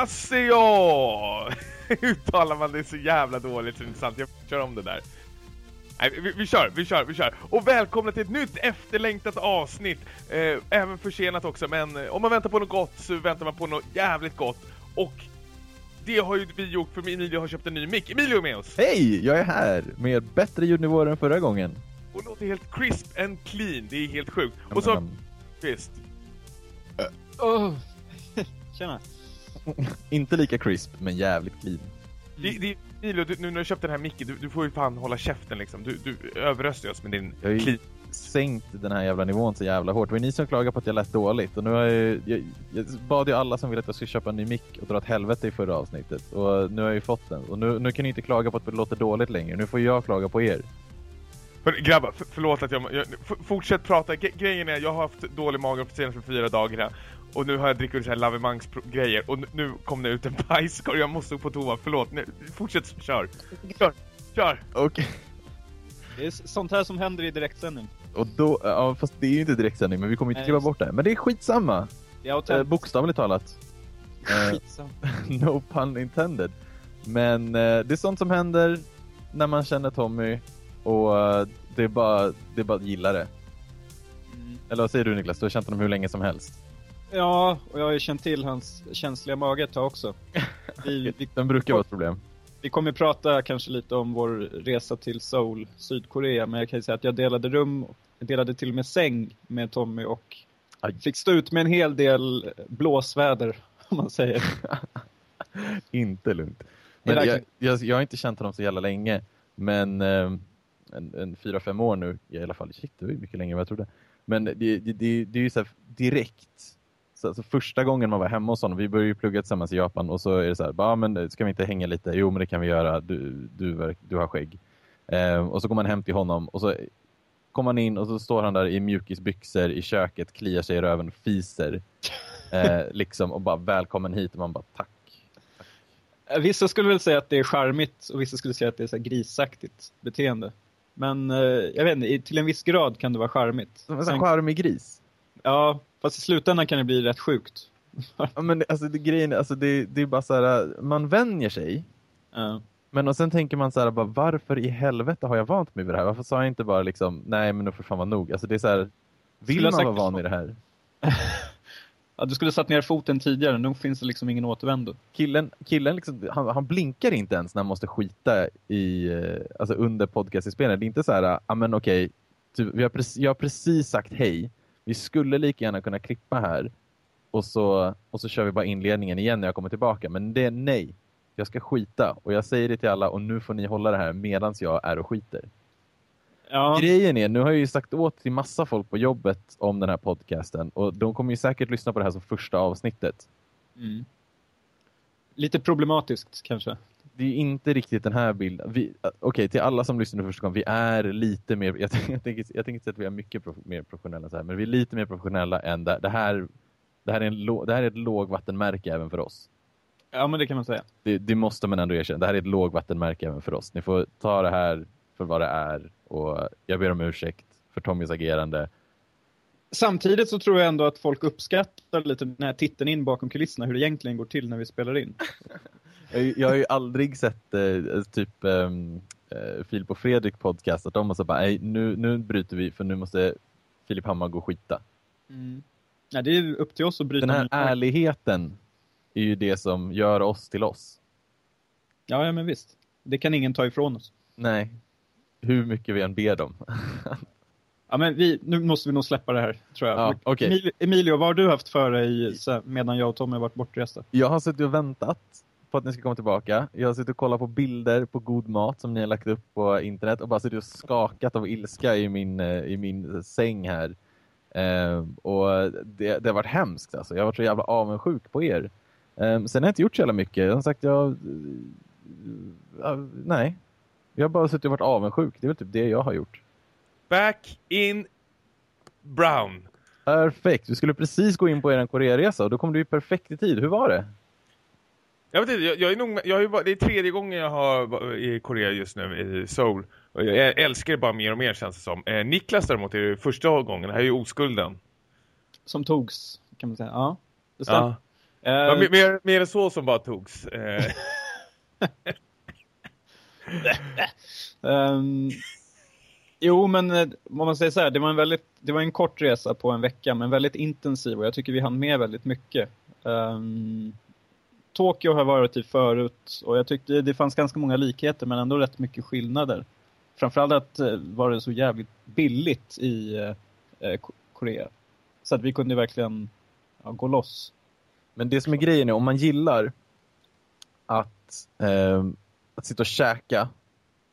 Haseo! Uttalar man det så jävla dåligt så det är inte sant. Jag kör om det där. Nej, vi, vi kör, vi kör, vi kör. Och välkomna till ett nytt efterlängtat avsnitt. Eh, även försenat också, men eh, om man väntar på något gott så väntar man på något jävligt gott. Och det har ju vi gjort för Emilio har köpt en ny mick. Emilio är med oss! Hej! Jag är här med bättre ljudnivåer än förra gången. Och låter helt crisp and clean, det är helt sjukt. Och så, visst. Oh. Tjena. Inte lika crisp, men jävligt clean. Det, det, Emilio, du, nu när du köpt den här micken, du, du får ju fan hålla käften liksom. Du, du överröstar oss med din Jag clean. sänkt den här jävla nivån så jävla hårt. Det var ni som klagade på att jag lät dåligt. Och nu har jag, jag, jag bad ju alla som ville att jag skulle köpa en ny mick och dra åt helvete i förra avsnittet. Och nu har jag ju fått den. Och nu, nu kan ni inte klaga på att det låter dåligt längre. Nu får jag klaga på er. För, grabbar, för, förlåt att jag, jag fortsätt prata. Ge- grejen är, jag har haft dålig mage de senaste fyra dagarna. Och nu har jag druckit så här lavemangs-grejer. Och nu, kom det ut en bajskorv. Jag måste gå på toa. Förlåt. Nu, fortsätt, kör. Kör, kör. Okej. Det är sånt här som händer i direktsändning. Och då, ja fast det är ju inte direktsändning men vi kommer inte Nej, kliva just bort det. Men det är skitsamma. Är Eh, bokstavligt talat. Eh, Skitsamma. no pun intended. Men eh, det är sånt som händer när man känner Tommy och eh, det är bara, det är bara att gilla det. Mm. Eller vad säger du Niklas? Du har känt honom hur länge som helst. Ja, och jag har ju känt till hans känsliga mage ett tag också. Vi, vi, Den brukar vara ett problem. vi kommer prata kanske lite om vår resa till Seoul, Sydkorea, men jag kan ju säga att jag delade rum, delade till och med säng med Tommy och Aj. fick stå ut med en hel del blåsväder, om man säger. Inte lugnt. Men jag, jag, jag har inte känt honom så jävla länge. Men eh, en, en fyra, fem år nu i alla fall. Shit, det var ju mycket längre än vad jag trodde. Men det, det, det, det är ju så direkt. Så, alltså första gången man var hemma hos honom, vi började ju plugga tillsammans i Japan och så är det så här, bara, men ska vi inte hänga lite? Jo, men det kan vi göra. Du, du, du har skägg. Eh, och så går man hem till honom och så kommer man in och så står han där i mjukisbyxor i köket, kliar sig i röven, fiser. Eh, liksom och bara välkommen hit och man bara tack. Vissa skulle väl säga att det är charmigt och vissa skulle säga att det är så grisaktigt beteende. Men eh, jag vet inte, till en viss grad kan det vara charmigt. Som en Sen- charmig gris. Ja, fast i slutändan kan det bli rätt sjukt. Ja, men alltså, det, grejen, alltså, det, det är bara så här, man vänjer sig. Ja. Men och sen tänker man så här, bara, varför i helvete har jag vant mig vid det här? Varför sa jag inte bara liksom, nej men nu får fan vara nog. Alltså det är så här, vill man vara van vid det här? ja, du skulle satt ner foten tidigare, nu finns det liksom ingen återvändo. Killen, killen liksom, han, han blinkar inte ens när han måste skita i, eh, alltså under podcastinspelningen. Det är inte så här, ja men okej, typ, jag har precis sagt hej. Vi skulle lika gärna kunna klippa här. Och så, och så kör vi bara inledningen igen när jag kommer tillbaka. Men det är nej. Jag ska skita. Och jag säger det till alla och nu får ni hålla det här medans jag är och skiter. Ja, Grejen är, nu har jag ju sagt åt till massa folk på jobbet om den här podcasten. Och de kommer ju säkert lyssna på det här som första avsnittet. mm. Lite problematiskt kanske. Det är inte riktigt den här bilden. Okej, till alla som lyssnar nu första gången, vi är lite mer, jag, jag, tänker, jag tänker inte att vi är mycket prof, mer professionella så här, men vi är lite mer professionella än det, det här. Det här, är en, det här är ett lågvattenmärke även för oss. Ja, men det kan man säga. Det, det måste man ändå erkänna. Det här är ett lågvattenmärke även för oss. Ni får ta det här för vad det är och jag ber om ursäkt för Tommys agerande. Samtidigt så tror jag ändå att folk uppskattar lite den här titeln in bakom kulisserna, hur det egentligen går till när vi spelar in. Jag, jag har ju aldrig sett eh, typ um, eh, Filip och Fredrik podcast att de måste bara, nej nu, nu bryter vi för nu måste Filip Hammar gå och skita. Mm. Ja, det är upp till oss att bryta Den här ärligheten är ju det som gör oss till oss. Ja, ja, men visst. Det kan ingen ta ifrån oss. Nej, hur mycket vi än ber dem. Ja, men vi, nu måste vi nog släppa det här, tror jag. Ja, okej. Emilio, vad har du haft för dig medan jag och Tommy har varit bortresta? Jag har suttit och väntat på att ni ska komma tillbaka. Jag har suttit och kollat på bilder på god mat som ni har lagt upp på internet och bara suttit och skakat av ilska i min, eh, i min säng här. Eh, och det, det har varit hemskt alltså. Jag har varit så jävla avundsjuk på er. Eh, sen har jag inte gjort så jävla mycket. Jag har sagt, jag... eh, nej. Jag har bara suttit och varit avundsjuk. Det är väl typ det jag har gjort. Back in Brown. Perfekt. Vi skulle precis gå in på er Korearesa och då kom du ju perfekt i tid. Hur var det? Jag vet inte, jag, jag är nog, jag ju bara, det är tredje gången jag har i Korea just nu, i Seoul. Jag älskar det bara mer och mer känns det som. Eh, Niklas däremot är det första gången, det här är ju oskulden. Som togs, kan man säga. Ja, det stämmer. Ja. Eh, mer, mer, än så som bara togs. Ehm, jo, men eh, om man säger så här, det var, en väldigt, det var en kort resa på en vecka, men väldigt intensiv och jag tycker vi hann med väldigt mycket. Ehm, Tokyo har jag varit i förut och jag tyckte det fanns ganska många likheter men ändå rätt mycket skillnader. Framförallt att eh, var det så jävligt billigt i eh, eh Korea. Så att vi kunde verkligen ja, gå loss. Men det som är grejen är, om man gillar att, eh, att sitta och käka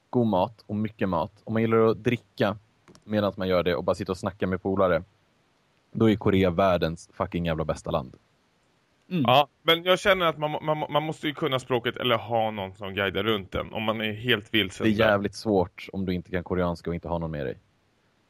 god mat och mycket mat, om man gillar att dricka medan man gör det och bara sitta och snacka med polare, då är Korea världens fucking jävla bästa land. Mm. ja, men jag känner att man, man, man måste ju kunna språket eller ha någon som guidar runt den. Om man är helt vilsen. Det är jävligt svårt om du inte kan koreanska och inte har någon med dig.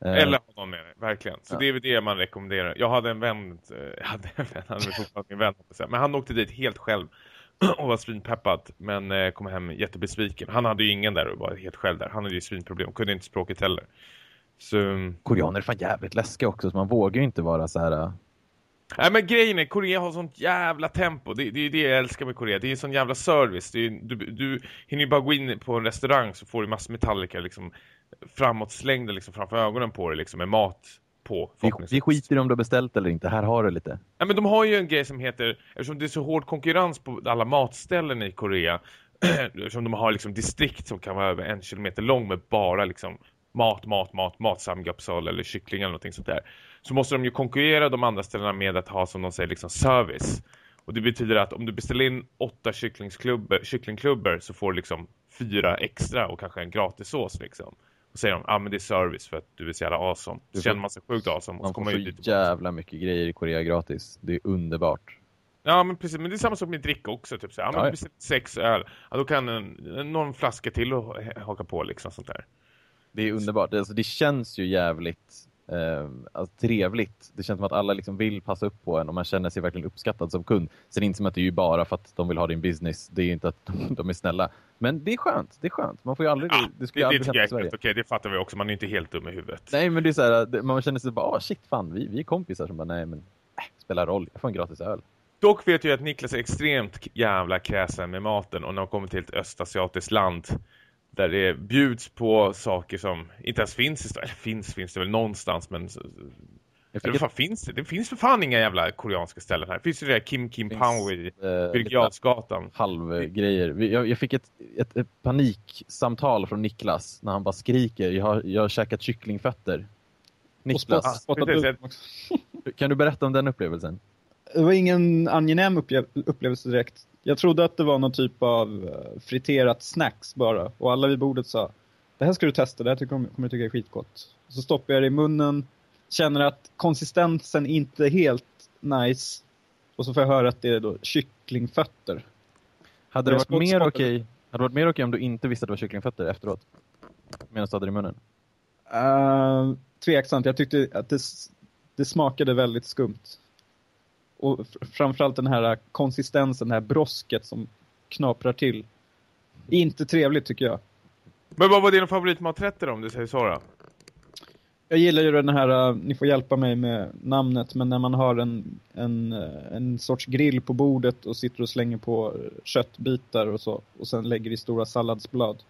Eh, Eller ha någon med dig, verkligen. Så Ja. det är väl det man rekommenderar. Jag hade en vän, eh, jag hade en vän, han fortfarande min vän, men han åkte dit helt själv och var svinpeppad, men eh, kom hem jättebesviken. Han hade ju ingen där och var helt själv där. Han hade ju svinproblem, kunde inte språket heller. Så, mm, Koreaner är fan jävligt läskiga också, så man vågar ju inte vara så här... Nej men grejen är, Korea har sånt jävla tempo. Det, det är det jag älskar med Korea. Det är sån jävla service. Är, du, du hinner ju bara gå in på en restaurang så får du massor med tallrikar liksom framåtslängda liksom framför ögonen på dig liksom med mat på. Vi, vi skiter i om du har beställt eller inte, här har du lite. Ja, men de har ju en grej som heter, eftersom det är så hård konkurrens på alla matställen i Korea, eftersom de har liksom distrikt som kan vara över en kilometer lång med bara liksom mat, mat, mat, mat, samgapsal eller kyckling eller någonting sånt där. Så måste de ju konkurrera de andra ställena med att ha som de säger liksom service. Och det betyder att om du beställer in åtta kycklingklubbor, så får du liksom fyra extra och kanske en gratissås liksom. Och säger de, ja ah, men det är service för att du är så jävla awesome. Så får- känner man sig sjukt awesome. Man får så dit. jävla mycket grejer i Korea gratis. Det är underbart. Ja men precis, men det är samma sak med dricka också typ så. Ja, men Ja, ja. sex öl. Ja, då kan en, någon flaska till och ha- haka på liksom sånt där. Det är underbart. Det, alltså, det känns ju jävligt eh, alltså, trevligt. Det känns som att alla liksom vill passa upp på en och man känner sig verkligen uppskattad som kund. Sen är det inte som att det är ju bara för att de vill ha din business. Det är ju inte att de, de är snälla. Men det är skönt. Det är skönt. Man får ju aldrig... Ja, det det, skulle det aldrig tycker hända i Sverige. okej, det fattar vi också. Man är inte helt dum i huvudet. Nej, men det är så här, det- man känner sig bara, ah, shit fan, vi, vi är kompisar som bara, nej men, äh, spelar roll, jag får en gratis öl. Dock vet jag att Niklas är extremt jävla kräsen med maten och när han kommer till ett östasiatiskt land där det bjuds på saker som inte ens finns i. Eller finns, finns det väl någonstans men eller vad finns det? Det finns för fan inga jävla koreanska ställen här. Det finns ju det där Kim Kim Pao i eh, Jarlsgatan. halvgrejer. Jag, jag fick ett, ett, ett paniksamtal från Niklas när han bara skriker, jag har, jag har käkat kycklingfötter. Niklas, också. kan du berätta om den upplevelsen? Det var ingen angenäm upplev- upplevelse direkt. Jag trodde att det var någon typ av eh, friterat snacks bara. Och alla vid bordet sa det här ska du testa, det här kommer du tycka är skitgott. Så stoppar jag det i munnen, känner att konsistensen inte är helt nice. Och så får jag höra att det är då kycklingfötter. Hade det varit mer okej hade varit mer okej om du inte visste att det var kycklingfötter efteråt? Medan du hade det i munnen? Uh, tveksamt, jag tyckte att det, det smakade väldigt skumt. Och fr- framförallt den här konsistensen, det här brosket som knaprar till. Inte trevligt tycker jag. Men vad var dina favoritmaträtter om du säger så då? Jag gillar ju den här, eh, ni får hjälpa mig med namnet, men när man har en, en, eh, en sorts grill på bordet och sitter och slänger på eh, köttbitar och så. Och sen lägger i stora salladsblad.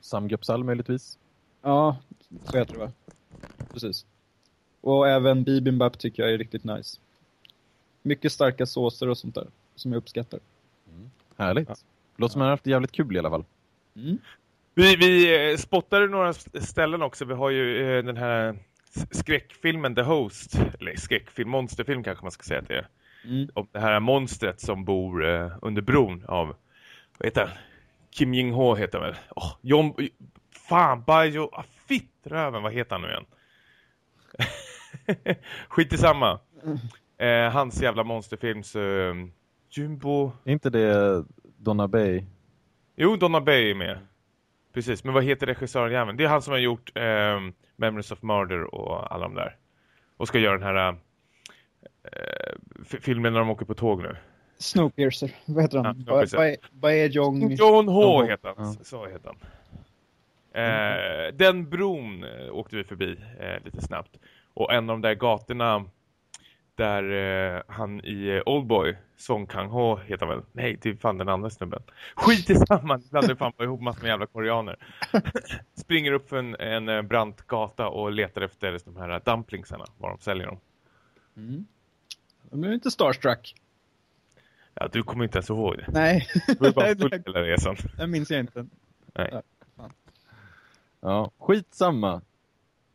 Samgyeopsal möjligtvis? Ja, så heter det va? Precis. Och även bibimbap tycker jag är riktigt nice. Mycket starka såser och sånt där, som jag uppskattar. Härligt. Ja. Låter som att har haft jävligt kul i alla fall. Mm. Vi, vi eh, spottade några ställen också. Vi har ju eh, den här skräckfilmen The Host. Eller skräckfilm, monsterfilm kanske man ska säga att det är. Mm. Om det här monstret som bor eh, under bron av, vad heter han? Kim Jing-ho heter han väl? Oh, John, fan, Bajo, ah, fitt röven, vad heter han nu igen? Skit i samma. Eh, hans jävla monsterfilms eh, Jumbo... Är inte det Donna Bay? Jo, Donna Bay är med. Precis, men vad heter regissören jäveln? Det är han som har gjort eh, Memories of Murder och alla de där. Och ska göra den här eh, filmen när de åker på tåg nu. Snowpiercer, vad heter han? Ja, precis. Ba- Baejong... John H John Ho, heter han. ja. Så heter han. Eh, den bron åkte vi förbi eh, lite snabbt. Och en av de där gatorna där eh, han i eh, Oldboy, Song Kang-ho heter väl? Nej, det är fan den andra snubben. Skit i samman, blandar fan på ihop massor med jävla koreaner. Springer upp för en, en eh, brant gata och letar efter de här dumplingsarna, var de säljer dem. Mm. De blev inte starstruck. Ja, du kommer inte ens ihåg det. Nej. Du var bara full hela resan. Det minns jag inte. Nej. Ja, skitsamma.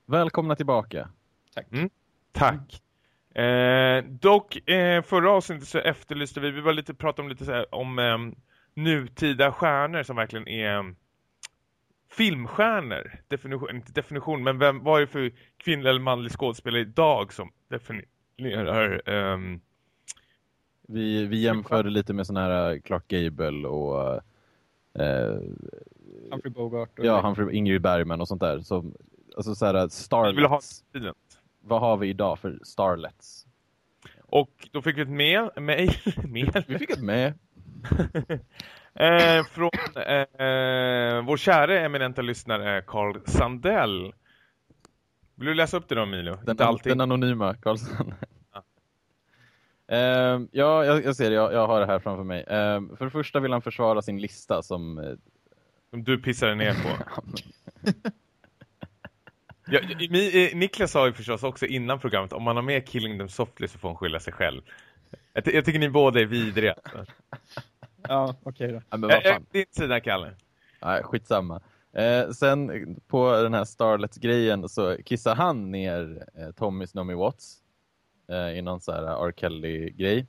Välkomna tillbaka. Tack. Mm. Tack. Eh, dock, eh, förra avsnittet så efterlyste vi, vi var lite pratade om lite så här, om eh, nutida stjärnor som verkligen är um, filmstjärnor. Definition, inte definition, men vem, vad är det för kvinnlig eller manlig skådespelare idag som definierar um, Vi, vi jämförde lite med sån här uh, Clark Gable och eh, Humphrey Bogart. Och ja, Humphrey, Ingrid Bergman och sånt där. Så, alltså så här, ha starlets. Vad har vi idag för starlets? Och då fick vi ett mail, mail, mail. Vi fick ett med. eh, från eh, vår kära eminenta lyssnare Carl Sandell. Vill du läsa upp det då, Milo? Den, Inte allting. den anonyma Karlsson. Ja. Ehm, ja, jag, jag ser det. Jag, jag har det här framför mig. Ehm, för det första vill han försvara sin lista som... eh, Som du pissade ner på. Ja, eh, Niklas sa ju förstås också innan programmet om man har med Killing Them Softly så får han skylla sig själv. Jag, ty- jag tycker ni båda är vidriga. Ja, okej då. ja, men vad Eh, eh, fan. Din sida, Kalle. Nej, skitsamma. Eh, sen på den här Starlets-grejen så kissar han ner eh, Tommy Snowy Watts eh, i någon så här R. Kelly-grej.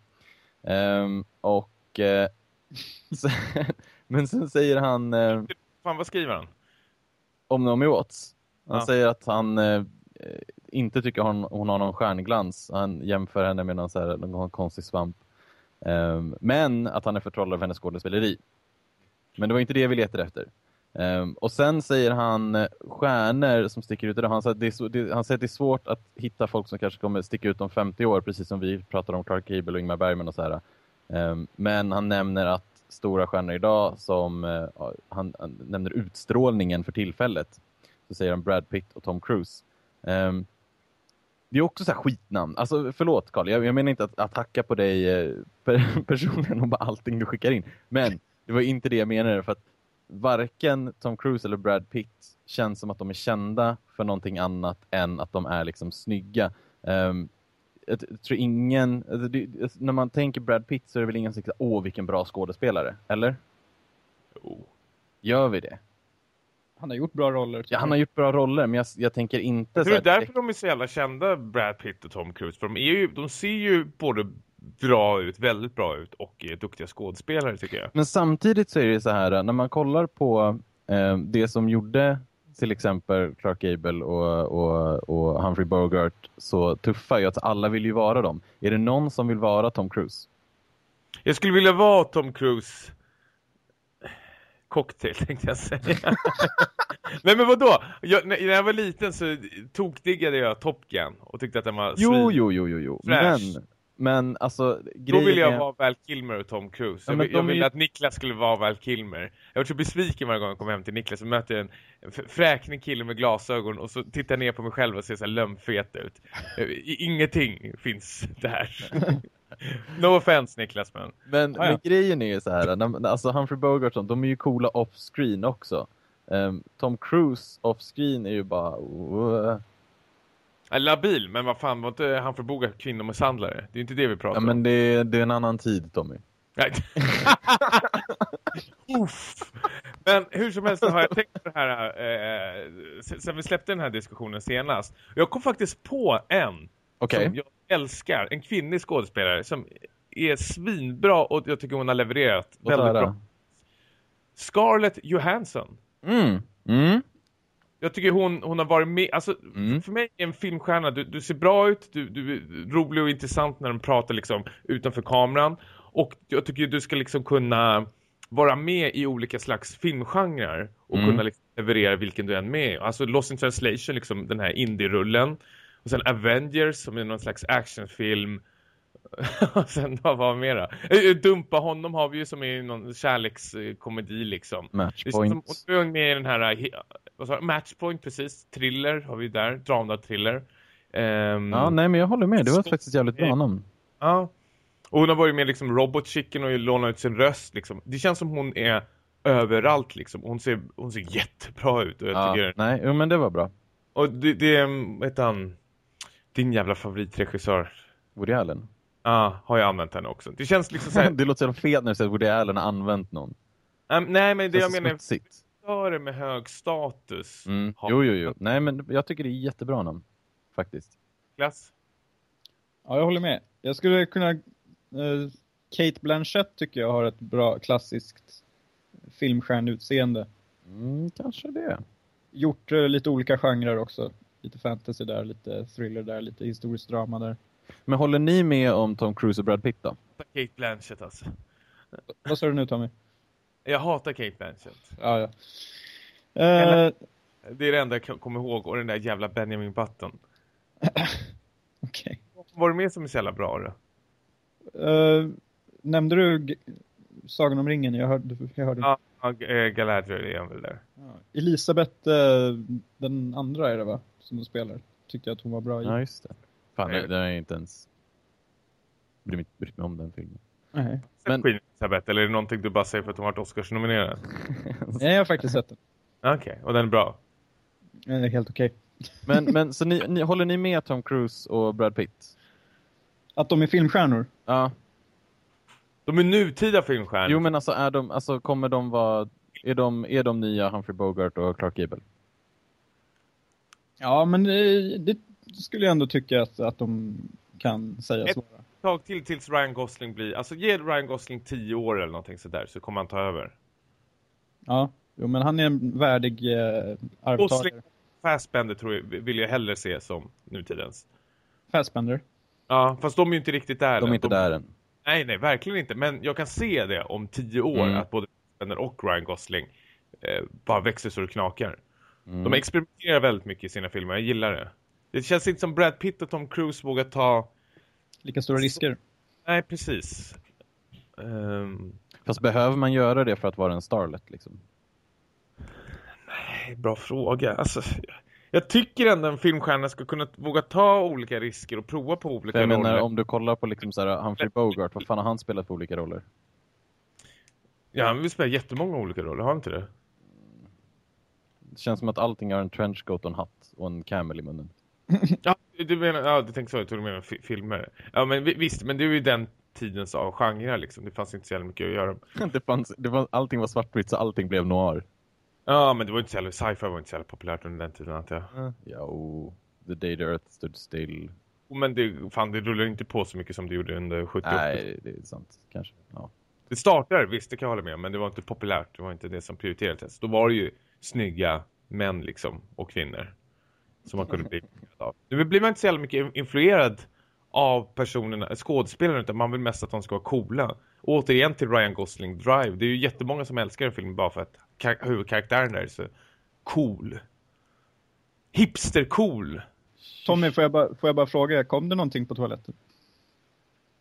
Ehm, och eh, sen, men sen säger han eh, Fan, vad skriver han? om Naomi Watts. Han Ja. säger att han eh, inte tycker hon, hon har någon stjärnglans. Han jämför henne med någon, så här, någon konstig svamp. Ehm, men att han är förtrollad av hennes skådespeleri. Men det var inte det vi letade efter. Ehm, och sen säger han eh, stjärnor som sticker ut. Han säger, att det är han säger att det är svårt att hitta folk som kanske kommer sticka ut om 50 år. Precis som vi pratar om Clark Gable och Ingmar Bergman och så här. Ehm, men han nämner att stora stjärnor idag som eh, han, han nämner utstrålningen för tillfället. Så säger han Brad Pitt och Tom Cruise. Ehm, det är också så här skitnamn. Alltså förlåt Carl, jag, jag menar inte att attacka på dig eh, per, personligen och bara allting du skickar in. Men det var inte det jag menade för att varken Tom Cruise eller Brad Pitt känns som att de är kända för någonting annat än att de är liksom snygga. Ehm, jag, tror ingen, alltså, det, när man tänker Brad Pitt så är det väl ingen som åh vilken bra skådespelare, eller? Oh. Gör vi det? Han har gjort bra roller. Ja, han har gjort bra roller, men jag, jag tänker inte Jag tror det så är därför de är så jävla kända, Brad Pitt och Tom Cruise. För de, är ju, de ser ju både bra ut, väldigt bra ut och är duktiga skådespelare tycker jag. Men samtidigt så är det så här, när man kollar på eh, det som gjorde till exempel Clark Gable och, och, och Humphrey Bogart så tuffa, är att alla vill ju vara dem. Är det någon som vill vara Tom Cruise? Jag skulle vilja vara Tom Cruise cocktail tänkte jag säga. Nej men vadå? Jag, när jag var liten så tokdiggade jag Top Gun och tyckte att den var Jo, svin. jo, jo, jo, jo. Men, Flash. men alltså Då ville jag är... vara Val Kilmer och Tom Cruise. Ja, jag men jag ville ju- att Niklas skulle vara Val Kilmer. Jag var så besviken varje gång jag kom hem till Niklas och mötte en fräknig kille med glasögon och så tittar jag ner på mig själv och ser så här lömfet ut. Eh, Ingenting finns där. no offense Niklas men. Men, Ah, ja. men grejen är ju så här, alltså Humphrey Bogart, de är ju coola off-screen också. Ehm, Tom Cruise off-screen är ju bara... uh, Ja, Labil, men vad fan var inte han för boga kvinnomisshandlare? Det är inte det vi pratar Ja, om. men det, det är en annan tid, Tommy. Nej. Uff. Men hur som helst har jag tänkt på det här eh, sen- sen vi släppte den här diskussionen senast. Jag kom faktiskt på en Okej. som jag älskar. En kvinnlig skådespelare som är svinbra och jag tycker hon har levererat Låt väldigt bra. Scarlett Johansson. Mm. Mm. Jag tycker hon, hon har varit med, alltså Mm. för mig är en filmstjärna, du, du ser bra ut, du, du är rolig och intressant när de pratar liksom utanför kameran. Och jag tycker du ska liksom kunna vara med i olika slags filmgenrer och Mm. kunna liksom leverera vilken du än är med. Alltså Lost in Translation, liksom den här indie-rullen. Och sen Avengers som är någon slags actionfilm. och sen vad var mera? Eh, Dumpa honom har vi ju som är någon kärlekskomedi liksom. Matchpoint. Och är med i den här eh, vad Matchpoint, precis. Thriller har vi där. Drama-thriller. Ehm, Ja, nej men jag håller med. Det var faktiskt ett jävligt bra namn. Ja. Och hon har varit med liksom Robot Chicken och lånat ut sin röst liksom. Det känns som hon är överallt liksom. Hon ser, hon ser jättebra ut och jag Ja, tycker... nej, men det var bra. Och det, det är, vad heter han? Din jävla favoritregissör. Woody Allen. Ja, har jag använt henne också. Det känns liksom så här, det låter så fel när du säger att Woody Allen har använt någon. Äm, nej men det Det jag menar är smutsigt. regissörer med hög status. Mm. har Jo, jo, jo. Nej, men jag tycker det är jättebra namn. Faktiskt. klass. Ja, jag håller med. Jag skulle kunna... eh, Kate Blanchett tycker jag har ett bra klassiskt filmstjärnutseende. Mm, kanske det. Gjort eh, lite olika genrer också. Lite fantasy där, lite thriller där, lite historiskt drama där. Men håller ni med om Tom Cruise och Brad Pitt då? Kate Blanchett alltså. Vad sa du nu Tommy? Jag hatar Kate Blanchett. Ja, ja. Eh, Det är det enda jag kommer ihåg. Och den där jävla Benjamin Button. Okej. Var det med som är så jävla bra då? Eh, nämnde du Sagan om ringen? Jag hörde, jag hörde. Ja, eh, Galadriel är väl där. Elisabeth, den andra är det va? Som de spelar. Tyckte jag att hon var bra i. Ja, just det. Fan, Nej. har jag inte ens brytt brytt mig om den filmen. Nej. Men-. Queen Elizabeth, eller är det någonting du bara säger för att hon varit Oscars-nominerad? Nej, jag har faktiskt sett den. Okej, och den är bra. Den är helt okej. Men, men så ni, ni, håller ni med Tom Cruise och Brad Pitt? Att de är filmstjärnor? Ja. De är nutida filmstjärnor. Jo, men alltså, är de, alltså kommer de vara... Är de, är de nya Humphrey Bogart och Clark Gable? Ja, men det, det skulle jag ändå tycka att, att de kan sägas Ett- vara. tag till tills Ryan Gosling blir... Alltså ge Ryan Gosling tio år eller någonting sådär så kommer han ta över. Ja, jo, men han är en värdig eh, arvtagare. Gosling Fassbender tror jag, vill jag hellre se som nutidens. Fassbender. Ja, fast de är ju inte riktigt där De är än. inte där än. Nej, nej, verkligen inte. Men jag kan se det om tio år Mm. att både Fassbender och Ryan Gosling eh, bara växer så det knakar. Mm. De experimenterar väldigt mycket i sina filmer, jag gillar det. Det känns inte som Brad Pitt och Tom Cruise vågar ta... Lika stora risker. Nej, precis. Ehm, Fast behöver man göra det för att vara en starlet liksom? nej, bra fråga. Alltså, jag tycker ändå en filmstjärna ska kunna våga ta olika risker och prova på olika jag roller. menar, om du kollar på liksom så här, Humphrey Bogart, vad fan har han spelat för olika roller? Ja, han vill spela jättemånga olika roller, har han inte det? Det känns som att allting har en trenchcoat och en hatt och en camel i munnen. Ja, du menar, ja, du tänkte så, jag tror du menar fi- filmer. Ja, men vi- visst, men det är ju den tidens av genrer liksom. Det fanns inte så jävla mycket att göra. det fanns, det var, allting var svartvitt så allting blev noir. Ja, men det var inte så jävla, sci-fi var inte så jävla populärt under den tiden antar jag. Ja, och The Day the Earth Stood Still. Men det, fan, det rullar inte på så mycket som det gjorde under 70 Nej, det är sant. Kanske. Ja. Det startade, visst det kan jag hålla med om, men det var inte populärt. Det var inte det som prioriterades. Då var det ju snygga män liksom, och kvinnor. Som man kunde bli influerad av. Nu blir man inte så jävla mycket influerad av personerna, skådespelarna, utan man vill mest att de ska vara coola. Och återigen till Ryan Gosling Drive. Det är ju jättemånga som älskar en film bara för att kar- huvudkaraktären där är så cool. Hipster cool. Tommy, får jag, bara, får jag bara fråga, kom det någonting på toaletten?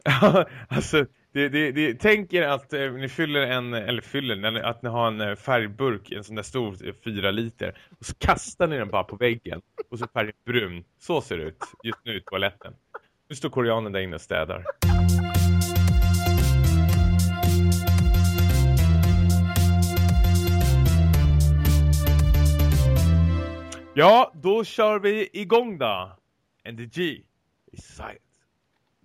alltså, det, det, det, tänk er att eh, ni fyller en, eller fyller, att ni har en eh, färgburk, en sån där stor, eh, fyra liter. Och så kastar ni den bara på väggen. Och så färgen brun. Så ser det ut just nu i toaletten. Nu står koreanen där inne och städar. Ja, då kör vi igång då. And the G is silent.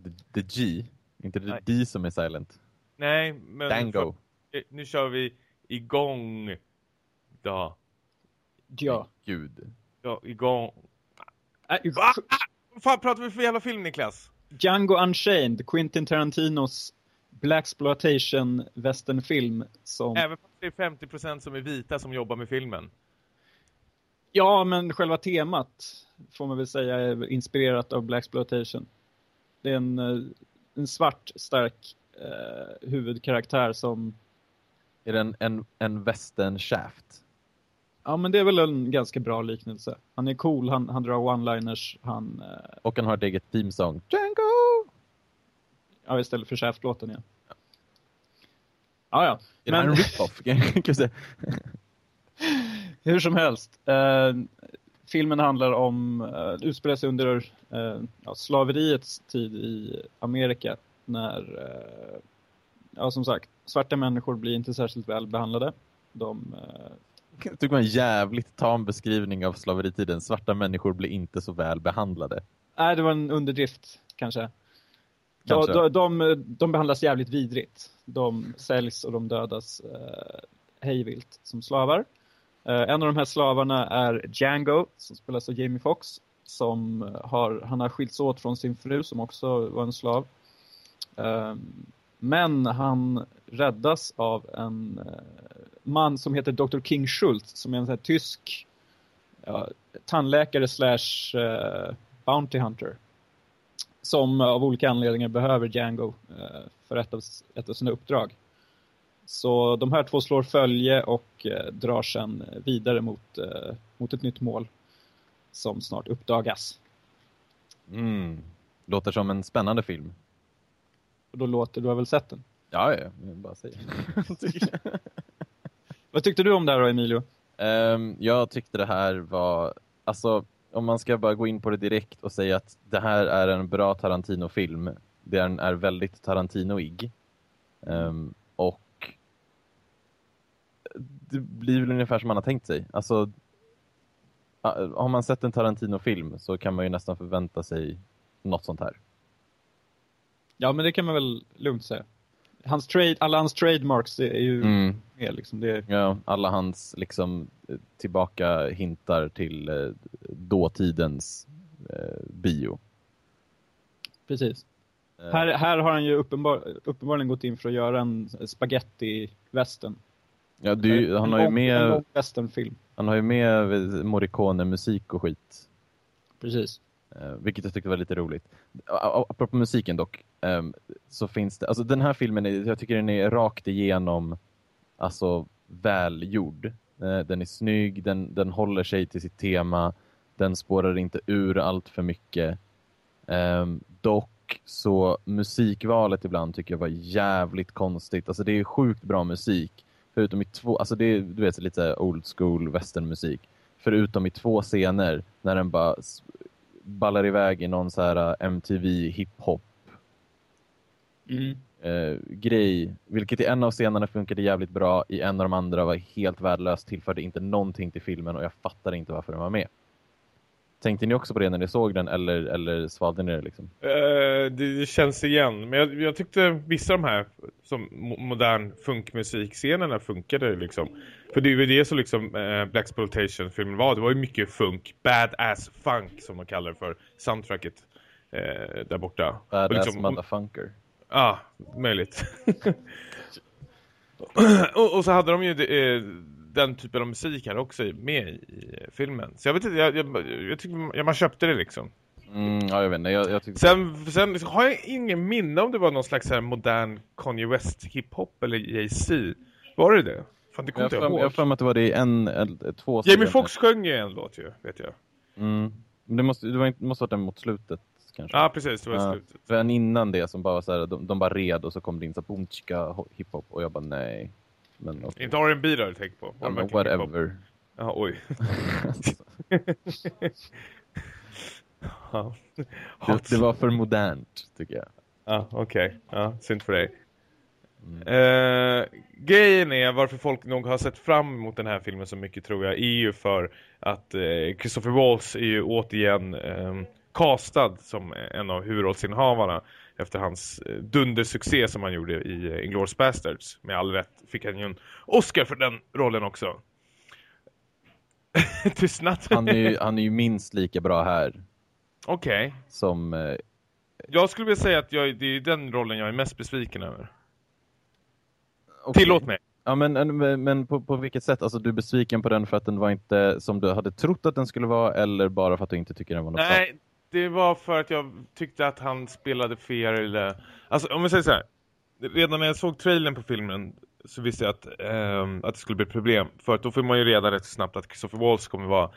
The, the G, inte det Nej. D som är silent. Nej, men... Dango. Eh, Nu kör vi igång då. Ja. Gud. Ja, igång. Äh, Va? Vad fan pratar vi för jävla film, Niklas? Django Unchained, Quentin Tarantinos Blaxploitation westernfilm som... Även fast det är 50% som är vita som jobbar med filmen. Ja, men själva temat får man väl säga är inspirerat av Blaxploitation. Det är en, eh, en svart, stark eh, huvudkaraktär som... Är det en, en, en western shaft? Ja, men det är väl en ganska bra liknelse. Han är cool, han, han drar one-liners, han... Eh, Och han har ett eget themesång. Django! ja, istället för Shaft-låten, ja. Ja, ja. Är det Men- en rip-off? Hur som helst. Eh, filmen handlar om, uh, utspelar sig under uh, ja, slaveriets tid i Amerika. När, uh, ja som sagt, svarta människor blir inte särskilt väl behandlade. De... Uh, jag tycker man en jävligt tam beskrivning av slaveritiden. Svarta människor blir inte så väl behandlade. Nej, det var en underdrift kanske. kanske. De, de, de, behandlas jävligt vidrigt. De säljs och de dödas eh, hejvilt som slavar. Eh, en av de här slavarna är Django som spelas av Jamie Foxx. Som eh, har, han har skilts åt från sin fru som också var en slav. Eh, men han räddas av en man som heter Dr. King Schultz som är en sån här tysk ja, tandläkare slash bounty hunter. Som av olika anledningar behöver Django för ett av, ett av sina uppdrag. Så de här två slår följe och uh, drar sen vidare mot, mot ett nytt mål som snart uppdagas. Mm. Låter som en spännande film. Och då låter, du har väl sett den? Ja, ja, jag bara säger. Vad tyckte du om det här då, Emilio? Um, jag tyckte det här var... Alltså, om man ska bara gå in på det direkt och säga att det här är en bra Tarantino-film. Den är väldigt Tarantinoig. Um, och det blir väl ungefär som man har tänkt sig. Alltså, har man sett en Tarantino-film så kan man ju nästan förvänta sig något sånt här. Ja, men det kan man väl lugnt säga hans trade, alla hans trademarks är ju mm. med. Liksom. Det... Ja, alla hans liksom, tillbaka hintar till eh, dåtidens eh, bio. Precis. Eh. Här, här har han ju uppenbar, uppenbarligen gått in för att göra en spaghetti-västern. Ja, du, han, har ju med, film. han har ju med Morricone-musik och skit. Precis. Eh, vilket jag tyckte var lite roligt. Apropå musiken dock, eh, så finns det, alltså den här filmen, är, jag tycker den är rakt igenom alltså välgjord. Eh, den är snygg, den, den håller sig till sitt tema, den spårar inte ur allt för mycket. Eh, dock så musikvalet ibland tycker jag var jävligt konstigt. Alltså det är sjukt bra musik. Förutom i två, alltså det är du vet lite old school westernmusik. Förutom i två scener när den bara ballar iväg i någon så här uh, MTV hiphop mm. eh, grej. Vilket i en av scenerna funkade jävligt bra. I en av de andra var helt värdelöst. Tillförde inte någonting till filmen och jag fattar inte varför den var med. Tänkte ni också på det när ni såg den eller, eller svalde ni det liksom? Uh, det, känns igen. Men jag, jag, tyckte vissa av de här som modern funkmusikscenerna funkade liksom. För det är ju det som liksom uh, Black filmen var. Det var ju mycket funk. Badass funk som man kallar det för. Soundtracket uh, där borta. Badass liksom, motherfunker. Ja, ah, möjligt. och, och, så hade de ju den typen av musik här också med i filmen. Så jag vet inte, jag, jag, jag tycker man köpte det liksom. Mm, ja, jag vet inte. Jag, jag tyckte... sen, sen har jag ingen minne om det var någon slags här modern Kanye West hiphop eller Jay-Z. Var det det? Fan, det jag, jag, jag för att det var det i en, en två Jamie Foxx sjöng ju en låt ju, vet jag. Mm. Det måste, det var, måste ha varit den mot slutet kanske. Ja, precis. Det var ja, slutet. För en innan det som bara så här, de, de bara red och så kom det in så boom, chika, hiphop och jag bara nej. Men, okay. Inte R&B då du tänker på? Ja, men whatever. Ja, oj. det, det, var för modernt, tycker jag. Ja, okej. Okay. Ja, synd för dig. Mm. Uh, grejen är varför folk nog har sett fram emot den här filmen så mycket tror jag är ju för att uh, Christopher Waltz är ju återigen um, castad som en av huvudrollsinnehavarna efter hans eh, dundersuccé som han gjorde i eh, Inglourious Bastards. Med all rätt fick han ju en Oscar för den rollen också. Tystnat. han, är ju, han är ju minst lika bra här. Okej. Okay. Som... Eh... Jag skulle vilja säga att jag, det är den rollen jag är mest besviken över. Okay. Tillåt mig. Ja, men, men på, på vilket sätt? Alltså du är besviken på den för att den var inte som du hade trott att den skulle vara eller bara för att du inte tycker den var något Nej, bra? Det var för att jag tyckte att han spelade fel. Alltså om vi säger så här. Redan när jag såg trailern på filmen så visste jag att, um, att det skulle bli ett problem. För att då får man ju reda rätt snabbt att Christopher Waltz kommer vara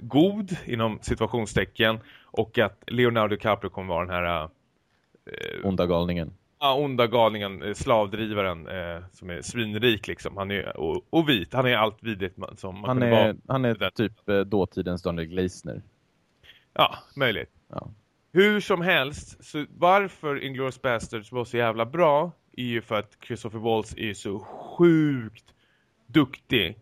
god inom situationstecken och att Leonardo DiCaprio kommer vara den här uh, onda galningen. Ja, onda galningen, eh, slavdrivaren eh, som är svinrik liksom. Han är och, och vit, han är allt vidrigt som man han är, vara. han är typ eh, dåtidens Daniel Gleisner. Ja, möjligt. Ja. Hur som helst, så varför Inglourious Basterds var så jävla bra är ju för att Christopher Waltz är så sjukt duktig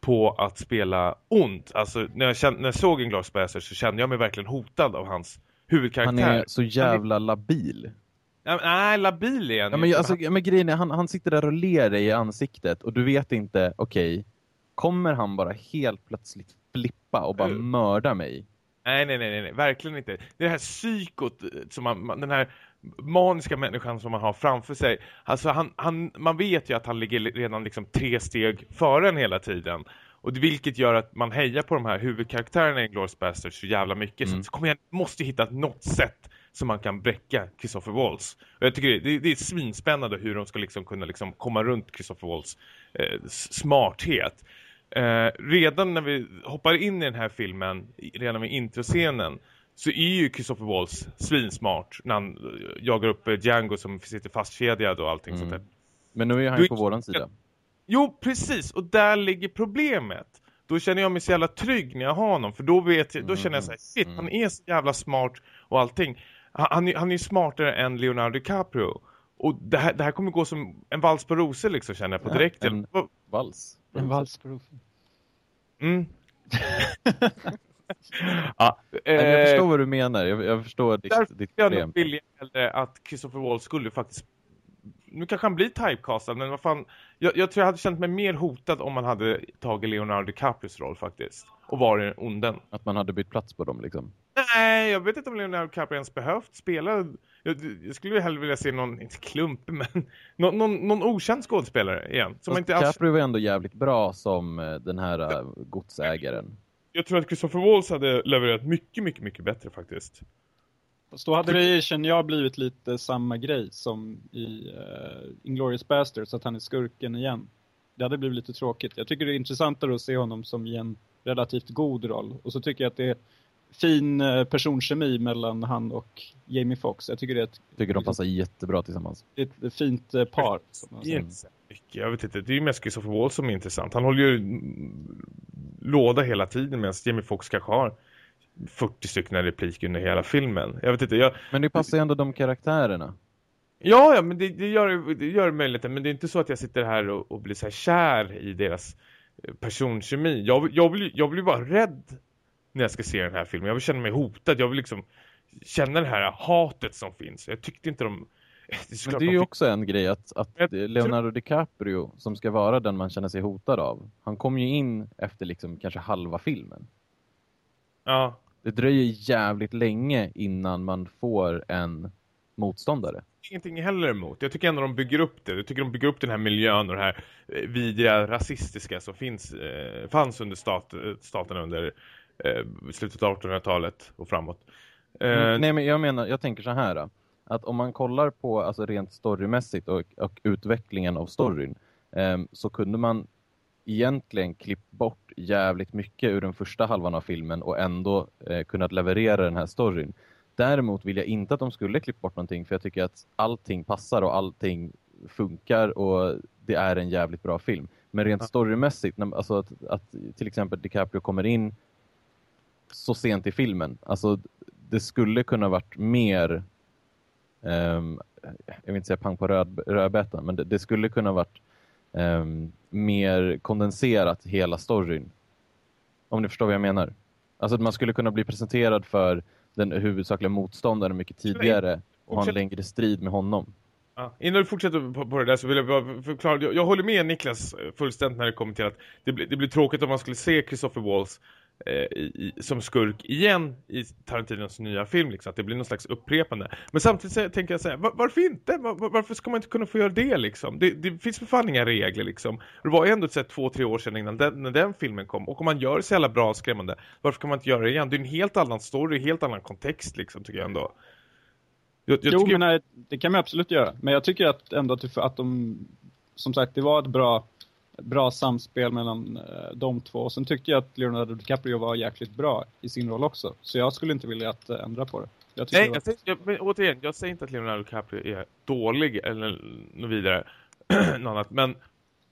på att spela ont. Alltså när jag, kände, när jag såg Inglourious Basterds så kände jag mig verkligen hotad av hans huvudkaraktär. Han är så jävla labil. Ja, Nej, labil är han Ja, men, alltså, ja, men grejen är, han, han sitter där och ler dig i ansiktet och du vet inte, okej, kommer han bara helt plötsligt flippa och bara Uh. mörda mig? Nej, nej, nej, nej, verkligen inte. Det är det här psykot, eh, som man, man, den här maniska människan som man har framför sig. Alltså han, han, man vet ju att han ligger redan liksom tre steg före en hela tiden. Och det, vilket gör att man hejar på de här huvudkaraktärerna i Inglourious Basterds så jävla mycket. Mm. Så, kommer jag måste hitta något sätt som man kan bräcka Christopher Waltz. Och jag tycker det, det, är svinspännande hur de ska liksom kunna liksom komma runt Christopher Waltz eh, smarthet. Eh, redan när vi hoppar in i den här filmen, redan vid introscenen, så är ju Christopher Waltz svinsmart när han eh, jagar upp eh, Django som sitter fastkedjad och allting Mm. sånt där. Men nu är han ju på våran sida. Jo, precis. Och där ligger problemet. Då känner jag mig så jävla trygg när jag har honom. För då, vet jag, då känner jag så här, shit, Mm. han är så jävla smart och allting. Han, han, är, ju smartare än Leonardo DiCaprio. Och det här, det här kommer gå som en vals på rosor liksom, känner jag på Ja, direkt. en- Vals. En vals på rofen. Mm. ja, men jag eh, förstår vad du menar. Jag, jag förstår ditt, Därför ditt jag nog problem. vilja hellre att Christopher Waltz skulle faktiskt nu kanske han blir typecastad men vad fan jag, jag tror jag hade känt mig mer hotad om man hade tagit Leonardo DiCaprios roll faktiskt och varit onden. Att man hade bytt plats på dem liksom. Nej, jag vet inte om Leonardo DiCaprio ens behövt spela jag, jag skulle ju hellre vilja se någon, inte klump men någon, någon, någon okänd skådespelare igen. Som Fast inte alls, DiCaprio var ändå jävligt bra som eh, den här eh, godsägaren. jag tror att Christopher Waltz hade levererat mycket, mycket, mycket bättre faktiskt. Fast då hade det känner jag, blivit lite samma grej som i uh, Inglourious Basterds, att han är skurken igen. Det hade blivit lite tråkigt. Jag tycker det är intressantare att se honom som i en relativt god roll. Och så tycker jag att det är fin eh, personkemi mellan han och Jamie Foxx. Jag tycker det är ett, Tycker de passar jättebra tillsammans. ett, ett fint eh, par. som man Det säger. är inte så mycket. Jag vet inte, det är ju mest Christopher Waltz som är intressant. Han håller ju låda hela tiden medan Jamie Foxx kanske har 40 stycken repliker under hela filmen. Jag vet inte, jag... Men det passar ju ändå de karaktärerna. Ja, ja, men det, det, gör, det gör möjligt. Men det är inte så att jag sitter här och, och blir så här kär i deras eh, personkemi. Jag, jag, blir, jag blir bara rädd när jag ska se den här filmen. Jag vill känna mig hotad. Jag vill liksom känna det här hatet som finns. Jag tyckte inte de... Det är, Men det är ju också en grej att, att Leonardo DiCaprio som ska vara den man känner sig hotad av. Han kom ju in efter liksom kanske halva filmen. Ja, Det dröjer jävligt länge innan man får en motståndare. ingenting heller emot. Jag tycker ändå de bygger upp det. Jag tycker de bygger upp den här miljön och det här eh, vidriga rasistiska som finns, eh, fanns under stat, staterna under eh, slutet av 1800-talet och framåt. Eh, Mm, Nej men jag menar, jag tänker så här. Att om man kollar på alltså rent storymässigt och, och utvecklingen av storyn ehm, så kunde man egentligen klippt bort jävligt mycket ur den första halvan av filmen och ändå eh, kunnat leverera den här storyn. Däremot vill jag inte att de skulle klippa bort någonting för jag tycker att allting passar och allting funkar och det är en jävligt bra film. Men rent storymässigt, alltså att, att till exempel DiCaprio kommer in så sent i filmen, alltså det skulle kunna varit mer ehm, jag vill inte säga pang på röd, rödbetan, men det, det skulle kunna varit ehm, mer kondenserat hela storyn. Om ni förstår vad jag menar. Alltså att man skulle kunna bli presenterad för den huvudsakliga motståndaren mycket tidigare och ha en längre strid med honom. Ja, innan du fortsätter på, på det där så vill jag bara förklara. Jag, jag håller med Niklas eh, fullständigt när det kommer till att det, blir- det blir tråkigt om man skulle se Christopher eh, i, i, som skurk igen i Tarantinos nya film. Liksom, att det blir någon slags upprepande. Men samtidigt så, tänker jag så här, var, varför inte? Var, var- varför ska man inte kunna få göra det liksom? Det, det finns för fan inga regler liksom. Det var ju ändå så här, två, tre år sedan innan den, när den filmen kom. Och om man gör så jävla bra och skrämmande, varför kan man inte göra det igen? Det är en helt annan story, en helt annan kontext liksom, tycker jag ändå. Jag, jag jo, tycker- men nej, det kan man absolut göra. Men jag tycker att ändå att, att de, som sagt, det var ett bra, bra samspel mellan eh, de två. Och sen tyckte jag att Leonardo DiCaprio var jäkligt bra i sin roll också. Så jag skulle inte vilja att, eh, ändra på det. Jag Nej, det var- jag säger, jag, men återigen, jag säger inte att Leonardo DiCaprio är dålig eller något vidare. något annat, men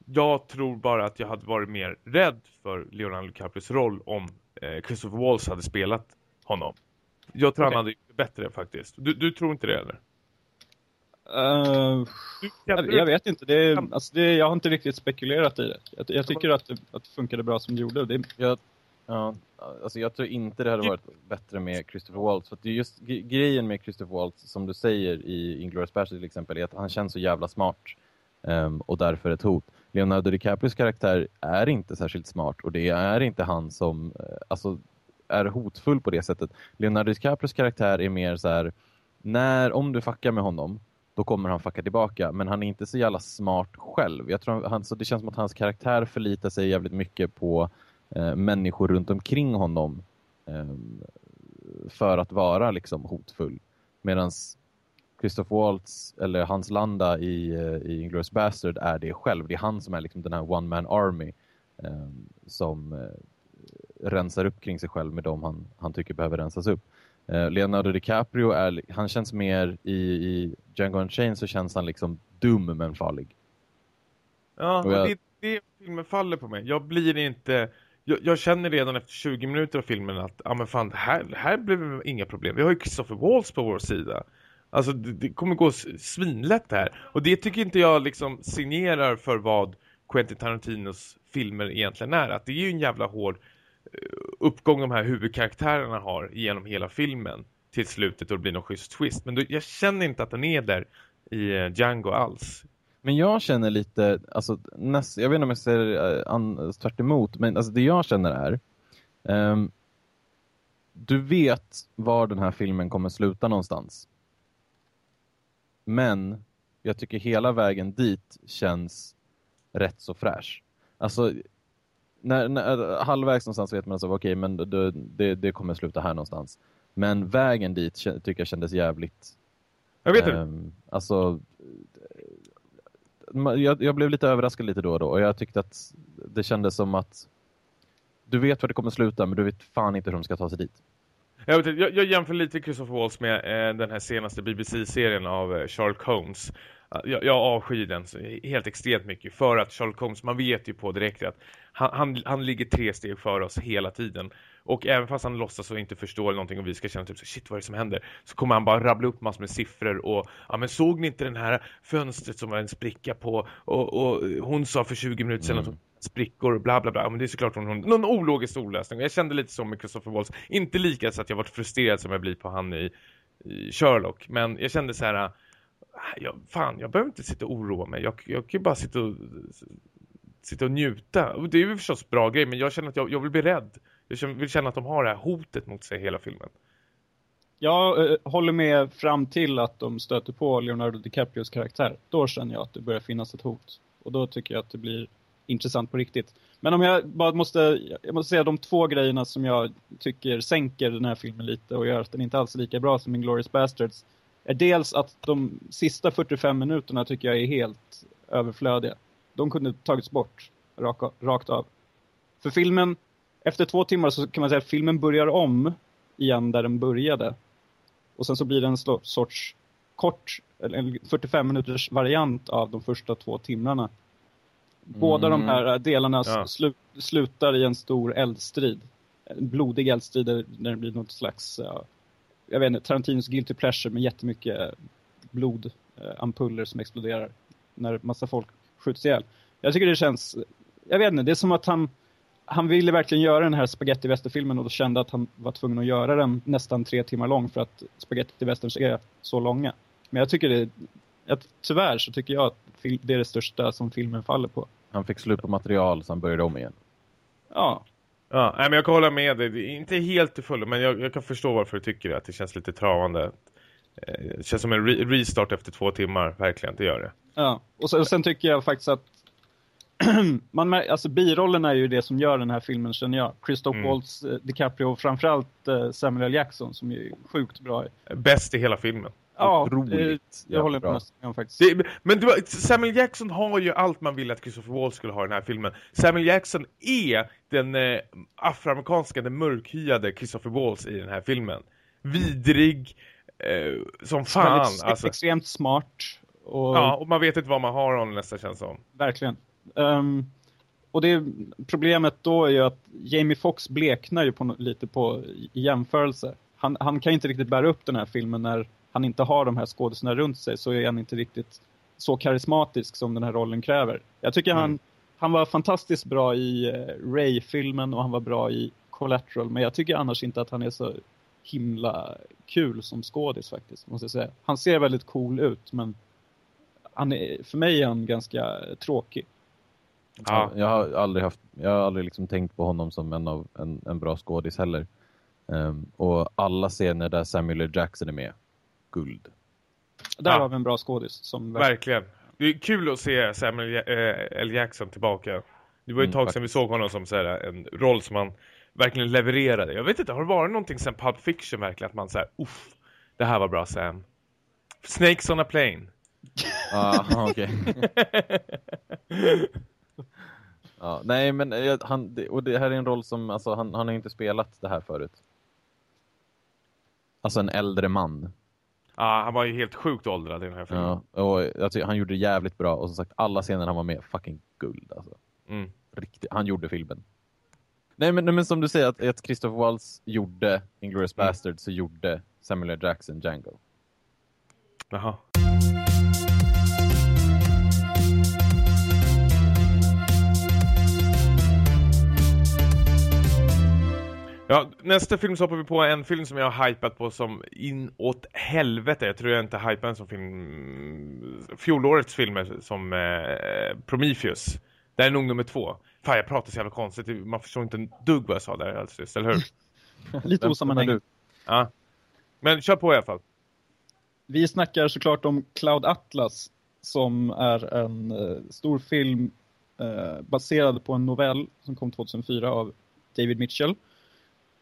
jag tror bara att jag hade varit mer rädd för Leonardo DiCaprios roll om eh, Christopher Waltz hade spelat honom. Jag tror Okej. han hade gjort det bättre faktiskt. Du, du tror inte det eller? Du, jag, jag vet inte, det är, alltså det, jag har inte riktigt spekulerat i det. Jag, jag tycker att det, att det funkade bra som det gjorde. Det, Jag, ja, alltså jag tror inte det hade varit bättre med Christopher Waltz. För att det är just gre- grejen med Christopher Waltz, som du säger i Inglourious Basterds till exempel, är att han känns så jävla smart. ehm, och därför ett hot. Leonardo DiCaprios karaktär är inte särskilt smart och det är inte han som eh, alltså, är hotfull på det sättet. Leonardo DiCaprios karaktär är mer så här, när, om du fuckar med honom, då kommer han fucka tillbaka. Men han är inte så jävla smart själv. Jag tror han, så det känns som att hans karaktär förlitar sig jävligt mycket på eh, människor runt omkring honom eh, för att vara liksom hotfull. Medan Christoph Waltz eller Hans Landa i, eh, i Inglourious Bastard är det själv. Det är han som är liksom den här one man army eh, som eh, rensar upp kring sig själv med dem han, han tycker behöver rensas upp. Eh, Leonardo DiCaprio är, han känns mer i, i Django Unchained så känns han liksom dum men farlig. Ja, Och jag- det, det filmen faller på mig. Jag blir inte... Jag, jag känner redan efter 20 minuter av filmen att ja men fan, här, här blev det inga problem. Vi har ju Christopher Waltz på vår sida. Alltså det, det kommer gå svinlätt här. Och det tycker inte jag liksom signerar för vad Quentin Tarantinos filmer egentligen är. Att det är ju en jävla hård uppgång de här huvudkaraktärerna har genom hela filmen till slutet och det blir någon schysst twist. Men då, jag känner inte att den är där i eh, Django alls. Men jag känner lite, alltså, näst, jag vet inte om jag säger uh, eh, an, tvärt emot, men alltså, det jag känner är um, du vet var den här filmen kommer sluta någonstans. Men jag tycker hela vägen dit känns rätt så fräsch. Alltså, när, när, halvvägs någonstans vet man så okej, men det, det, det kommer sluta här någonstans. Men vägen dit tycker jag kändes jävligt Jag vet inte. Ehm, alltså, jag, jag blev lite överraskad lite då och då och jag tyckte att det kändes som att du vet var det kommer sluta men du vet fan inte hur de ska ta sig dit. Jag, vet, inte, jag, jag jämför lite Christopher Waltz med eh, den här senaste BBC-serien av eh, Sherlock Holmes. Jag, jag avskyr den helt extremt mycket för att Sherlock Holmes, man vet ju på direkt att han, han, han ligger tre steg före oss hela tiden. Och även fast han låtsas och inte förstår någonting och vi ska känna typ så, shit vad är det som händer? Så kommer han bara rabbla upp massor med siffror och ja men såg ni inte den här fönstret som var en spricka på och, och hon sa för 20 minuter sedan att hon sprickor och bla bla bla. Ja, Men det är såklart hon, hon, någon ologisk ordlösning. Jag kände lite så med Christopher Waltz. Inte lika så att jag varit frustrerad som jag blir på han i, i Sherlock. Men jag kände så här. Ah, jag, fan, jag behöver inte sitta och oroa mig. Jag, jag kan ju bara sitta och, sitta och njuta. Och det är ju förstås bra grej. Men jag känner att jag, jag vill bli rädd. Jag vill känna att de har det här hotet mot sig hela filmen. Jag eh, håller med fram till att de stöter på Leonardo DiCaprios karaktär. Då känner jag att det börjar finnas ett hot. Och då tycker jag att det blir intressant på riktigt. Men om jag bara måste, jag måste säga de två grejerna som jag tycker sänker den här filmen lite och gör att den inte alls är lika bra som Inglourious Basterds. Är dels att de sista 45 minuterna tycker jag är helt överflödiga. De kunde tagits bort raka, rakt av. För filmen, efter två timmar så kan man säga att filmen börjar om igen där den började. Och sen så blir det en sorts kort, eller en 45 minuters variant av de första två timmarna. Båda de här delarna Ja. slu- slutar i en stor eldstrid. En blodig eldstrid där, där det blir något slags, ja, jag vet inte, Tarantinos guilty pleasure med jättemycket eh, blodampuller som exploderar. När massa folk skjuts ihjäl. Jag tycker det känns, jag vet inte, det är som att han han ville verkligen göra den här spaghetti filmen och då kände att han var tvungen att göra den nästan tre timmar lång för att spaghetti westerns är så långa. Men jag tycker det, att, tyvärr så tycker jag att det är det största som filmen faller på. Han fick slut på material så han började om igen. Ja, Ja, nej, men jag kan hålla med dig. Inte helt till fullo, men jag, jag kan förstå varför du tycker det. Att det känns lite travande. Eh, Det känns som en re restart efter två timmar, verkligen. Det gör det. ja. Och sen, och sen tycker jag faktiskt att man, alltså birollen är ju det som gör den här filmen känner jag. Christoph Mm. Waltz, eh, DiCaprio och framförallt eh, Samuel. Jackson som är sjukt bra. Bäst i hela filmen. Ja, Otroligt jag håller bra. med om faktiskt. Det, men du, Samuel Jackson har ju allt man vill att Christopher Waltz skulle ha i den här filmen. Samuel Jackson är den eh, afroamerikanska, den mörkhyade Christopher Waltz i den här filmen. Vidrig, eh, som fan. Väldigt, Alltså. Extremt smart. Och Ja, och man vet inte vad man har honom nästan känns som. Verkligen. Ehm, och det problemet då är ju att Jamie Foxx bleknar ju på, lite på i jämförelse. Han, han kan inte riktigt bära upp den här filmen när han inte har de här skådespelarna runt sig så är han inte riktigt så karismatisk som den här rollen kräver. Jag tycker han, Mm. han var fantastiskt bra i eh, Ray-filmen och han var bra i Collateral men jag tycker annars inte att han är så himla kul som skådis faktiskt, måste jag säga. Han ser väldigt cool ut men han är, för mig är han ganska tråkig. Ja. Jag har aldrig haft, jag har aldrig liksom tänkt på honom som en, av, en, en bra skådis heller. Ehm, och alla scener där Samuel L. Jackson är med, guld. Där Ja. har vi en bra skådis. Som Verkligen. Det är kul att se Samuel eh, L. Jackson tillbaka. Det var ju ett Mm, tag sedan vi såg honom som så här, en roll som han verkligen levererade. Jag vet inte, har det varit någonting sen Pulp Fiction verkligen att man säger, uff, det här var bra Sam. Snakes on a plane. Ah, okej. ja, nej, men eh, han, det, och det här är en roll som, alltså, han, han har inte spelat det här förut. Alltså en äldre man. Ja, han var ju helt sjukt åldrad i den här filmen. Ja, och tycker han gjorde det jävligt bra. Och som sagt, alla scener han var med, fucking guld. Alltså. Mm. Riktigt, han gjorde filmen. Nej men, nej, men som du säger, att, att Christopher Waltz gjorde Inglourious Mm. Bastard så gjorde Samuel L. Jackson Django. Jaha. Ja, nästa film så hoppar vi på en film som jag har hypat på som inåt helvete. Jag tror jag inte hypade en som film... Fjolårets filmer som eh, Prometheus. Det är nog nummer två. Fan, jag pratar så jävla konstigt. Man förstår inte en dugg vad jag sa där alldeles nyss, eller hur? Lite osammanhängande. Ja. Men kör på i alla fall. Vi snackar såklart om Cloud Atlas som är en eh, stor film eh, baserad på en novell som kom 2004 av David Mitchell.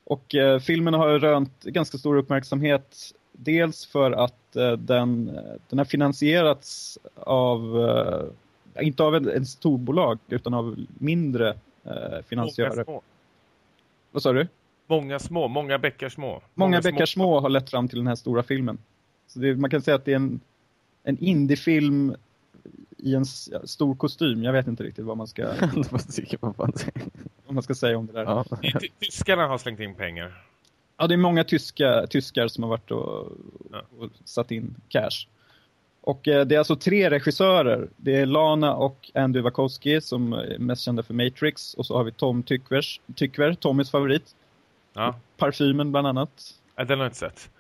Och eh, filmen har rönt ganska stor uppmärksamhet dels för att eh, den, eh, den har finansierats av, eh, inte av en storbolag utan av mindre eh, Många finansiärer. Vad sa du? Många små, många bäckar små. Många bäckar små har lett fram till den här stora filmen. Så det, man kan säga att det är en, en indiefilm i en ja, stor kostym. Jag vet inte riktigt vad man ska, Vad man ska säga om det där. Ja. ja. Ty- Tyskarna har slängt in pengar. det är många tyska, tyskar som har varit och, Ja. och satt in cash. Och eh, det är alltså tre regissörer. Det är Lana och Andy Wachowski som är mest kända för Matrix. Och så har vi Tom Tykvers, Tykver, Tommys favorit. Ja, Parfymen bland annat. äh, den har jag inte sett.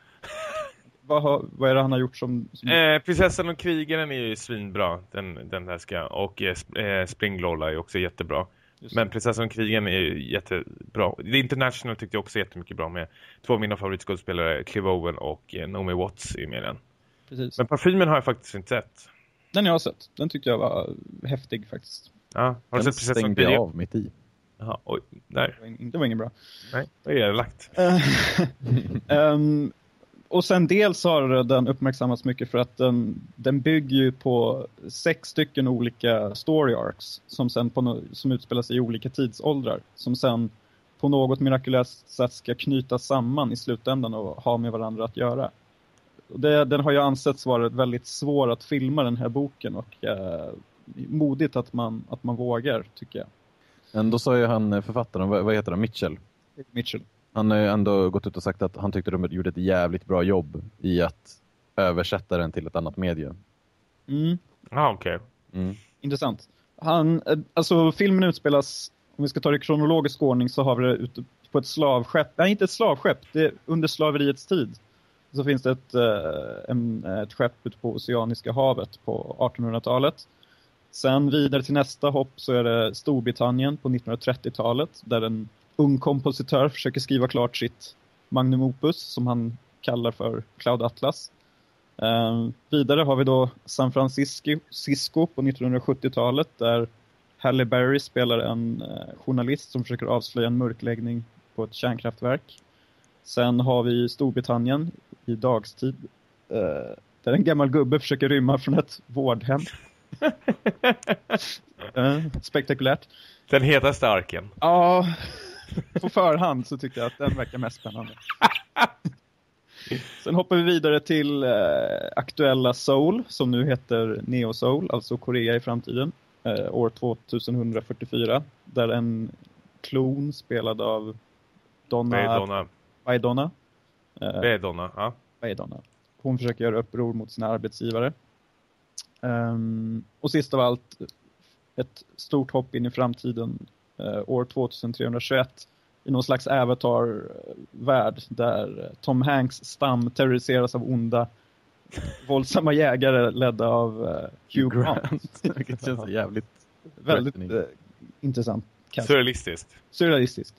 Vad, har, vad är det han har gjort som... som... Eh, Prinsessan och krigaren är ju svinbra. Den, den där ska. Och eh, eh, Springlola är också jättebra. Men Prinsessan och krigaren är ju jättebra. The International tyckte jag också jättemycket bra med. Två av mina favoritskådespelare, Clive Owen och eh, Naomi Watts är med i den. Precis. Men Parfymen har jag faktiskt inte sett. Den jag har sett. Den tyckte jag var häftig faktiskt. Ja, har du Den sett Prinsessan och stängde jag krigaren? av mitt i. Jaha, oj, nej, Det var, det var ingen bra. nej, det är lagt. Ehm, och sen dels har den uppmärksammats mycket för att den, den bygger ju på sex stycken olika story arcs som, sen på som utspelar sig i olika tidsåldrar. Som sen på något mirakulöst sätt ska knytas samman i slutändan och ha med varandra att göra. Det, den har ju ansetts vara väldigt svår att filma den här boken och eh, modigt att man, att man vågar tycker jag. Ändå sa ju han, eh, författaren, vad, vad heter han, Mitchell? Mitchell. Han har ju ändå gått ut och sagt att han tyckte de gjorde ett jävligt bra jobb i att översätta den till ett annat medium. Mm. Ja, okej. Mm. Intressant. Han, eh, alltså filmen utspelas, om vi ska ta det i kronologisk ordning så har vi det ute på ett slavskepp. Nej, inte ett slavskepp. Det är under slaveriets tid. Så finns det ett, eh, en, ett skepp ute på Oceaniska havet på 1800-talet. Sen vidare till nästa hopp så är det Storbritannien på 1930-talet där en ung kompositör försöker skriva klart sitt magnum opus som han kallar för Cloud Atlas. Eh, vidare har vi då San Francisco Cisco på 1970-talet där Halle Berry spelar en eh, journalist som försöker avslöja en mörkläggning på ett kärnkraftverk. Sen har vi Storbritannien i dagstid eh, där en gammal gubbe försöker rymma från ett vårdhem. Eh, spektakulärt. Den hetaste arken. Ja, på förhand så tycker jag att den verkar mest spännande. Sen hoppar vi vidare till eh, aktuella Soul, som nu heter Neo Soul, alltså Korea i framtiden, eh, år 2144, där en klon spelad av Donna Baydonna. Baydonna, eh, Baydonna, ja. Baydonna. Hon försöker göra uppror mot sina arbetsgivare. Ehm, och sist av allt, ett stort hopp in i framtiden, år 2321, i någon slags avatar-värld där Tom Hanks stam terroriseras av onda våldsamma jägare ledda av eh, Hugh Grant. Vilket känns jävligt... Väldigt eh, intressant. cast. Surrealistiskt. Surrealistiskt.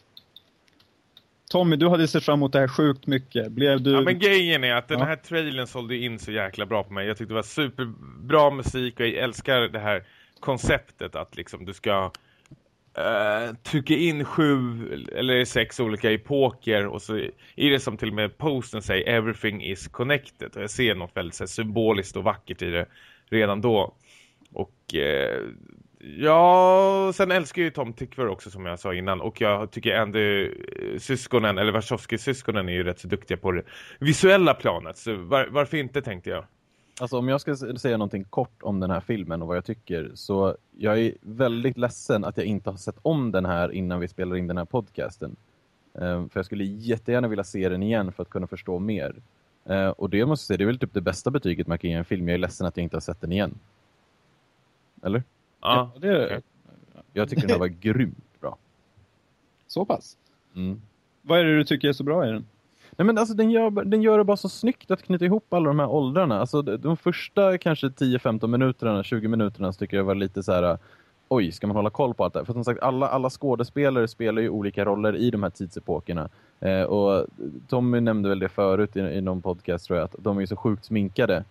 Tommy, du hade sett fram emot det här sjukt mycket. Blev du... Ja, men grejen är att den Ja. här trailern sålde in så jäkla bra på mig. Jag tyckte det var superbra musik och jag älskar det här konceptet att liksom du ska eh, trycka in sju eller sex olika epoker och så är det som till och med posten säger everything is connected och jag ser något väldigt så här, symboliskt och vackert i det redan då. Och eh, ja, sen älskar jag ju Tom Tickver också som jag sa innan och jag tycker ändå eh, syskonen eller Wachowski-syskonen är ju rätt så duktiga på det visuella planet så var, varför inte tänkte jag. Alltså om jag ska säga någonting kort om den här filmen och vad jag tycker så jag är väldigt ledsen att jag inte har sett om den här innan vi spelar in den här podcasten. Ehm, för jag skulle jättegärna vilja se den igen för att kunna förstå mer. Ehm, och det jag måste säga, det är väl typ det bästa betyget man kan ge en film. Jag är ledsen att jag inte har sett den igen. Eller? Ja, Ja, det är Jag tycker den här var grymt bra. så pass. Mm. Vad är det du tycker är så bra i den? Nej men alltså den gör, den gör det bara så snyggt att knyta ihop alla de här åldrarna. Alltså de, första kanske 10-15 minuterna, 20 minuterna så tycker jag var lite så här. Oj, ska man hålla koll på allt det här? För som sagt, alla, alla skådespelare spelar ju olika roller i de här tidsepokerna. Eh, och Tommy nämnde väl det förut i, i någon podcast tror jag, att de är så sjukt sminkade.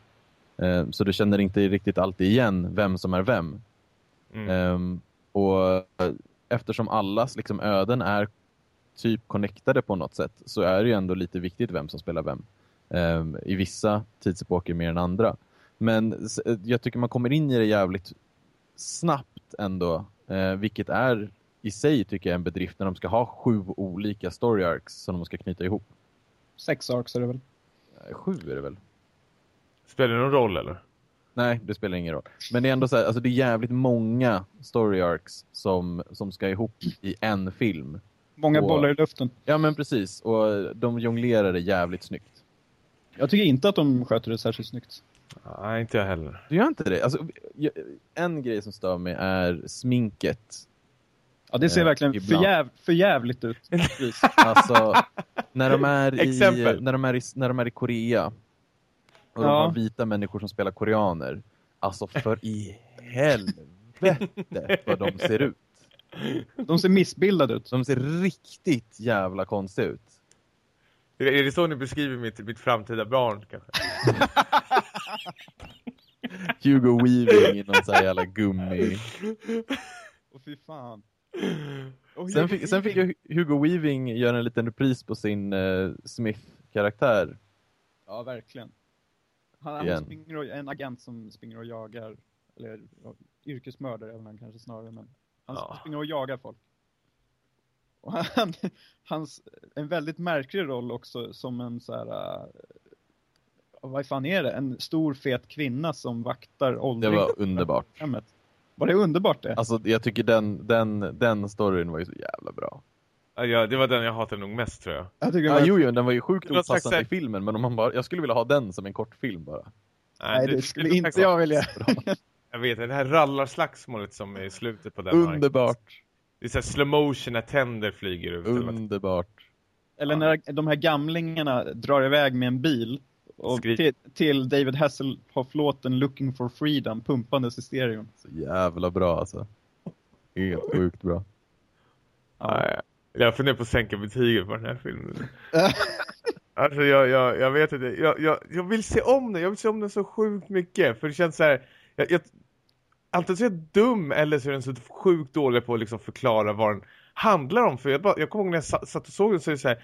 Eh, så du känner inte riktigt alltid igen vem som är vem. mm. Ehm, och eh, eftersom allas liksom, öden är typ connectade på något sätt så är det ju ändå lite viktigt vem som spelar vem. Ehm, I vissa tidsepoker mer än andra. Men eh, jag tycker man kommer in i det jävligt snabbt ändå. Eh, vilket är i sig tycker jag en bedrift när de ska ha sju olika story arcs som de ska knyta ihop. Sex arcs är det väl? Eh, Sju är det väl? Spelar det någon roll eller? Nej, det spelar ingen roll. Men det är ändå så här, alltså det är jävligt många story arcs som, som ska ihop i en film. Många Och- bollar i luften. Ja men precis, och de jonglerar det jävligt snyggt. Jag tycker inte att de sköter det särskilt snyggt. Nej, inte jag heller. Du gör inte det? Alltså, en grej som stör mig är sminket. Ja, det ser Eh, verkligen ibland. för, jäv, för jävligt ut. Alltså, när de är i, när de är i, när de är i Korea och de Ja. har vita människor som spelar koreaner. Alltså för i helvete vad de ser ut. De ser missbildade ut. De ser riktigt jävla konstiga ut. Är det- är det så ni beskriver mitt, mitt framtida barn kanske? Hugo Weaving i någon sån här jävla gummi. Åh fy fan. Sen fick, sen fick Hugo Weaving göra en liten repris på sin eh, Smith-karaktär. Ja, verkligen. Han, han Igen. springer och, en agent som springer och jagar, eller ja, yrkesmördare är väl han kanske snarare, men han Ja. springer och jagar folk. Och han, hans, en väldigt märklig roll också som en så här, äh, vad fan är det? En stor fet kvinna som vaktar Det åldring. var underbart. Var det underbart det? Alltså jag tycker den, den, den storyn var ju så jävla bra. Ja, det var den jag hatade nog mest tror jag. jag tycker det var, jo, jo, den var ju sjukt Det opassande i filmen, men om man bara, jag skulle vilja ha den som en kortfilm bara. nej, det skulle var inte jag vilja. Jag vet, det här rallarslagsmålet som är i slutet på den. Underbart. Det är så här slow motion när tänder flyger ut. Underbart. Eller när de här gamlingarna drar iväg med en bil och till, till David Hasselhoff-låten Looking for Freedom pumpandes i stereon. Så jävla bra alltså. Helt sjukt bra. Nej, jag funderar på att sänka betyget på den här filmen. Alltså jag, jag, jag vet inte, jag, jag, jag vill se om den, jag vill se om den så sjukt mycket. För det känns så här, jag, jag, antingen så är jag dum eller så är den så sjukt dålig på att liksom förklara vad den handlar om. För jag, bara, jag kommer ihåg när jag sa- satt och såg den så är det så här,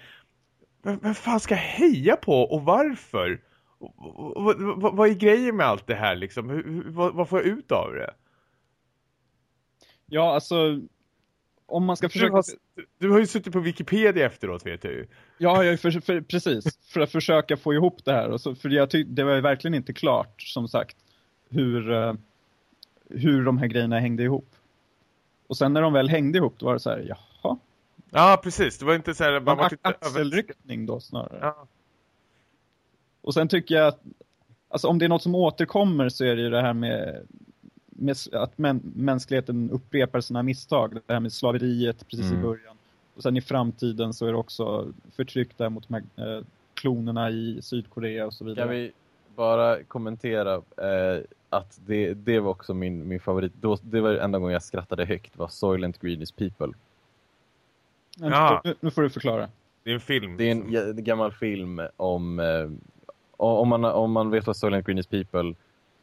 vem, vem fan ska jag heja på och varför? Och, vad, vad, är grejen med allt det här liksom? Hur, vad, vad får jag ut av det? Ja, alltså om man ska Du försöka... har, du har ju suttit på Wikipedia efteråt vet du. Ja, jag, för, för, precis. För att försöka få ihop det här. Och så, för jag tyck, det var ju verkligen inte klart, som sagt, hur, eh, hur de här grejerna hängde ihop. Och sen när de väl hängde ihop, då var det så här, jaha. Ja, precis. Det var inte så här... Man Man var axelryckning då snarare. Ja. Och sen tycker jag att, alltså om det är något som återkommer så är det ju det här med, med att män, mänskligheten upprepar sina misstag. Det här med slaveriet precis Mm. i början. Och sen i framtiden så är det också förtryck där mot de här eh, klonerna i Sydkorea och så vidare. Kan vi bara kommentera eh, att det, det var också min, min favorit. Då, det var enda gången jag skrattade högt var Soylent Green is People. Ja. nu, nu får du förklara. Det är en film. Det är en en gammal film om... Eh, om, man, om man vet vad Soylent Green is People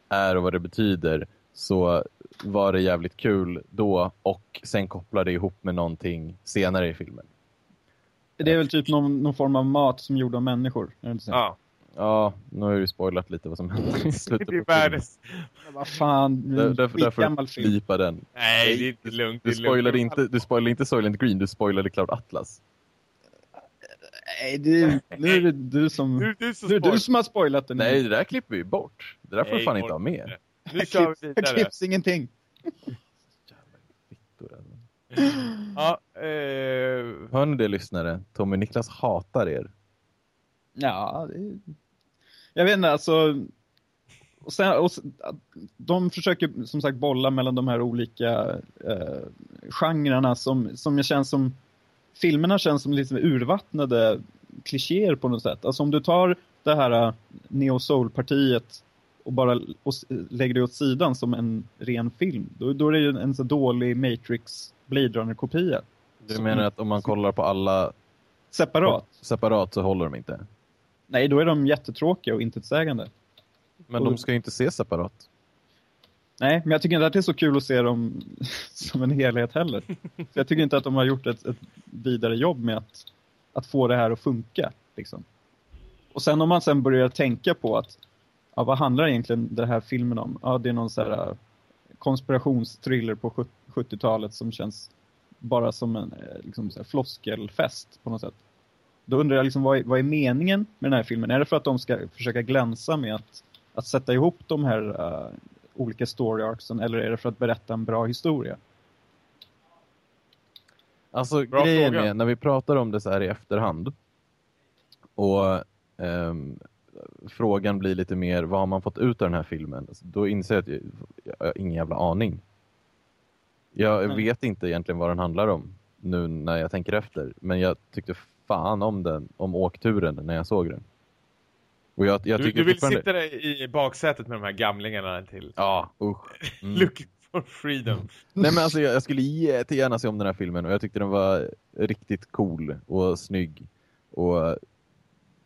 är och vad det betyder så var det jävligt kul då och sen kopplade ihop med någonting senare i filmen. Det är väl typ någon, någon form av mat som gjord av människor. Är det inte så? Ja. Ja, nu har du spoilat lite vad som händer i slutet Det världens... Men Vad fan, det är Där, därför, därför blipa den. Nej, det är inte lugnt. Du det är lugnt. spoilade, inte, du spoilade inte Soylent Green, du spoilade Cloud Atlas. Nej, det, nu är det du som, är du som du som har spoilat den. Nej, det där klipper vi bort. Det där får du Nej, fan inte ha med. Nu kör vi Det vidare. klipps ingenting. Ja, eh, Hör ni det lyssnare? Tommy Niklas hatar er. Ja, det. Jag vet inte, alltså... Och sen, och, de försöker som sagt bolla mellan de här olika eh, genrerna som, som känns som... Filmerna känns som lite urvattnade klichéer på något sätt. Alltså om du tar det här eh, Neo Soul-partiet och bara och lägger det åt sidan som en ren film, då, då är det ju en, en så dålig Matrix Blade Runner-kopia. Du menar att om man kollar på alla Separat. separat så håller de inte? Nej, då är de jättetråkiga och intetsägande. Men Och- de ska ju inte se separat. Nej, men jag tycker inte att det är så kul att se dem som en helhet heller. För jag tycker inte att de har gjort ett, ett vidare jobb med att, att få det här att funka. Liksom. Och sen om man sen börjar tänka på att ja, vad handlar egentligen den här filmen om? Ja, det är någon så här äh, konspirationstriller på sjut- 70-talet som känns bara som en eh, liksom så floskelfest på något sätt. Då undrar jag liksom, vad är, vad är meningen med den här filmen? Är det för att de ska försöka glänsa med att, att sätta ihop de här eh, olika story arcsen eller är det för att berätta en bra historia? Alltså Bra grejen fråga. är, när vi pratar om det så här i efterhand och ehm, frågan blir lite mer, vad har man fått ut av den här filmen? Alltså, då inser jag att jag, jag har ingen jävla aning. Jag Nej. vet inte egentligen vad den handlar om nu när jag tänker efter. Men jag tyckte fan om den, om åkturen när jag såg den. Och jag, jag du, du vill fortfarande... sitta där i baksätet med de här gamlingarna till Ja, usch. Mm. Looking for freedom. Nej men alltså jag, jag skulle jättegärna se om den här filmen och jag tyckte den var riktigt cool och snygg. Och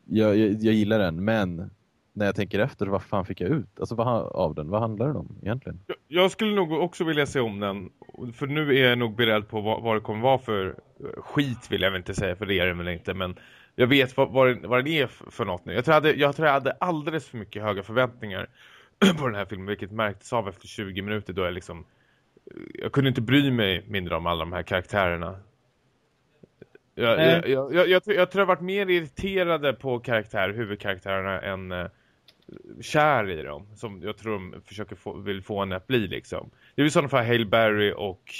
jag, jag, jag gillar den, men när jag tänker efter, vad fan fick jag ut? Alltså vad, av den? Vad handlar den om egentligen? Jag- Jag skulle nog också vilja se om den. För nu är jag nog beredd på vad, vad det kommer vara för eh, skit vill jag väl inte säga för det är det väl inte. Men jag vet vad, vad, den, vad den är för något nu. Jag tror jag, hade, jag tror jag hade alldeles för mycket höga förväntningar på den här filmen. Vilket märktes av efter 20 minuter då jag liksom... eh, Jag kunde inte bry mig mindre om alla de här karaktärerna. Jag, jag, jag, jag, jag, tror- jag jag varit mer irriterade på karaktär, huvudkaraktärerna än eh, kär i dem. Som jag tror de försöker få, vill få en att bli liksom. Det är i sådana fall Hale Berry och...